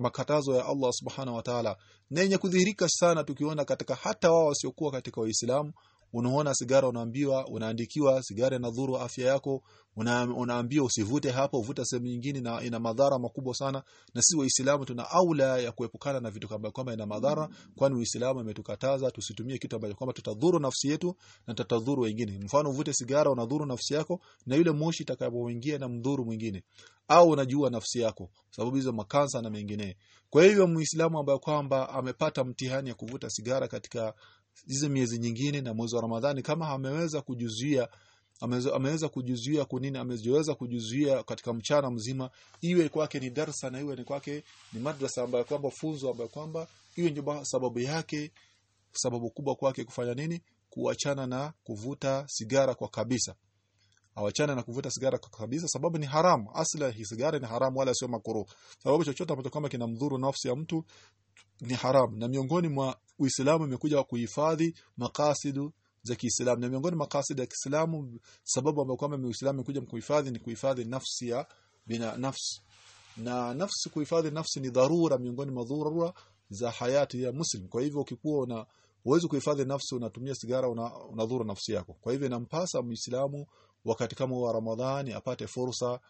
makatazo ya Allah subhanahu wa ta'ala. Na yenye kudhihirika sana tukiona katika hata wao wasiokuwa katika waislamu unaona sigara unaambiwa unaandikiwa sigara inadhuru afya yako una, unaambiwa usivute hapo uvuta sehemu nyingine na ina madhara makubwa sana. Na si waislamu tuna aula ya kuepukana na vitu kama kwamba ina madhara kwani uislamu umetukataza tusitumie kitu ambacho kwamba tutadhuru nafsi yetu na tutadhuru wengine. Mfano uvute sigara unadhuru nafsi yako na yule moshi itakapoingia na mdhuru mwingine. Au unajua nafsi yako sababu hizo makansa na mengine kwa hivyo muislamu ambaye kwamba amepata mtihani ya kuvuta sigara katika hizo miezi nyingine na mwezi wa Ramadhani kama ameweza kujuzuia ameweza, kujuzuia kunini ameweza kujuzuia katika mchana mzima iwe kwake ni darsa na iwe ni kwake ni madrasa ambayo kwamba funzo ambayo kwamba iwe ndio sababu yake sababu kubwa kwake kufanya nini? Kuachana na kuvuta sigara kwa kabisa. Awachana na kuvuta sigara kwa kabisa sababu ni haramu. Asla hii sigara ni haramu wala sio makruh. Sababu chochote ambacho kama kinamdhuru nafsi ya mtu ni haramu. Na miongoni mwa Uislamu imekuja kuhifadhi makasidu za Kiislamu. Na miongoni makasidi ya Kiislamu sababu ambayo kwamba Uislamu imekuja kuhifadhi ni kuhifadhi nafsi ya bina nafsi. Na nafsi kuhifadhi nafsi ni dharura miongoni mwa dharura za hayati ya muslim. Kwa hivyo ukikuwa una uwezi kuhifadhi nafsi unatumia sigara unadhuru una nafsi yako. Kwa hivyo inampasa muislamu wakati kama wa Ramadhani apate fursa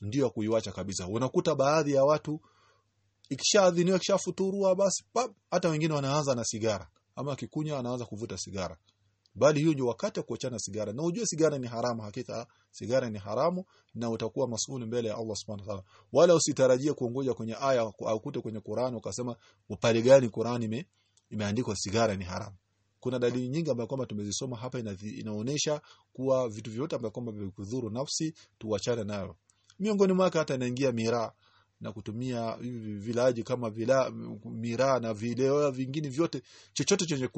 ndio kuiwacha kabisa. Unakuta baadhi ya watu ikishaadhiniwa kishafuturua basi pap, hata wengine wanaanza na sigara. Ama akikunywa anaanza kuvuta sigara. Bali hiyo ndio wakati wa kuachana sigara. Na ujue sigara ni haramu. Hakika sigara ni haramu na utakuwa masuli mbele ya Allah subhanahu wa ta'ala. Wala usitarajie kuongoja kwenye aya au kute kwenye Qur'an ukasema upale gani Qur'an ime imeandikwa sigara ni haramu? Kuna dalili nyingi ambazo kwamba tumezisoma hapa ina, inaonyesha kuwa vitu vyote ambavyo kwamba vikudhuru nafsi tuachane nayo miongoni mwake hata inaingia miraa na kutumia vilaji kama vila miraa na vileo vingine vyote chochote chenye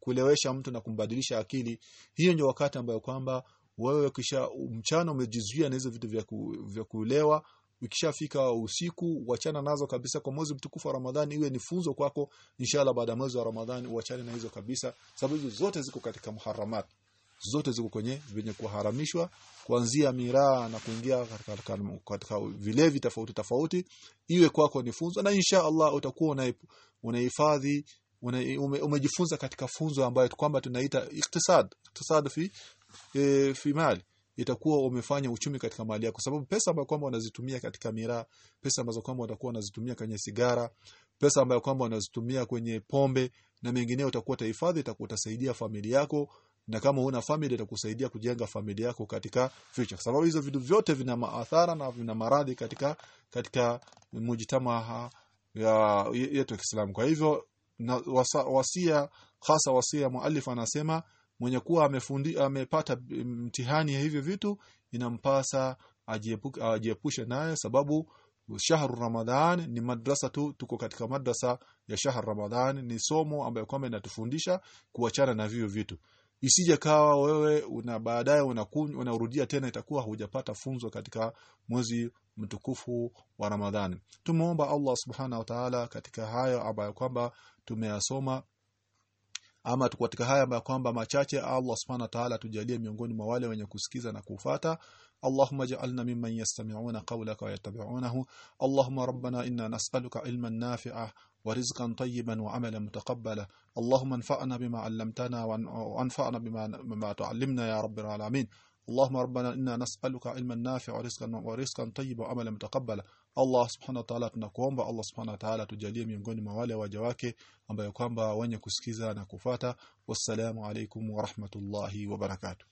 kuelewesha mtu na kumbadilisha akili hiyo ndio wakati ambayo kwamba wewe kisha mchana umejizuia na hizo vitu vya, ku, vya kuelewa ukishafika usiku wachana nazo kabisa kwa mwezi mtukufu wa Ramadhani iwe ni funzo kwako inshallah baada ya mwezi wa Ramadhani uachane na hizo kabisa sababu hizo zote ziko katika muharamat zote ziko kwenye venye kuharamishwa kuanzia miraa na kuingia katika, katika, katika vilevi tofauti tofauti. Iwe kwako ni funzo na insha Allah utakuwa unahifadhi una ume, umejifunza katika funzo ambayo kwamba tunaita iktisad iktisad fi e, fi mali itakuwa umefanya uchumi katika mali yako. Sababu pesa ambayo kwamba unazitumia katika miraa pesa ambazo kwamba utakuwa unazitumia kwenye sigara pesa ambayo kwamba unazitumia kwenye pombe na mengineo utakuwa tahifadhi itakuwa utasaidia familia yako na kama una family itakusaidia kujenga familia yako katika future. Kwa sababu hizo vitu vyote vina maathara na vina maradhi katika katika mujtama ya yetu ya Kiislamu. Kwa hivyo na wasa, wasia hasa wasia muallif anasema mwenye kuwa amefundi amepata mtihani ya hivyo vitu inampasa ajiepushe naye sababu shahru ramadhan ni madrasa tu tuko katika madrasa ya shahru ramadhan ni somo ambayo kwamba inatufundisha kuachana na vivyo vitu isije kawa wewe una baadaye unakunywa unarudia tena itakuwa hujapata funzo katika mwezi mtukufu wa Ramadhani tumeomba Allah subhana wa ta'ala katika hayo ambayo kwamba tumeyasoma ama katika haya ambayo kwamba machache Allah subhanahu wa ta'ala tujalie miongoni mwa wale wenye kusikiza na kufata اللهم اجعلنا ممن يستمعون قولك ويتبعونه اللهم ربنا إنا نسألك علما نافعا ورزقا طيبا وعملا متقبلا. اللهم انفعنا بما علمتنا وأنفعنا بما بما تعلمنا يا رب العالمين. اللهم ربنا إنا نسألك علما نافعا ورزقا ورزقا طيبا وعملا متقبلا. الله سبحانه وتعالى تنكومبا الله سبحانه وتعالى تجاليه من mwa wale waja wake ambao kwamba wenye kusikiza والسلام عليكم ورحمة الله وبركاته.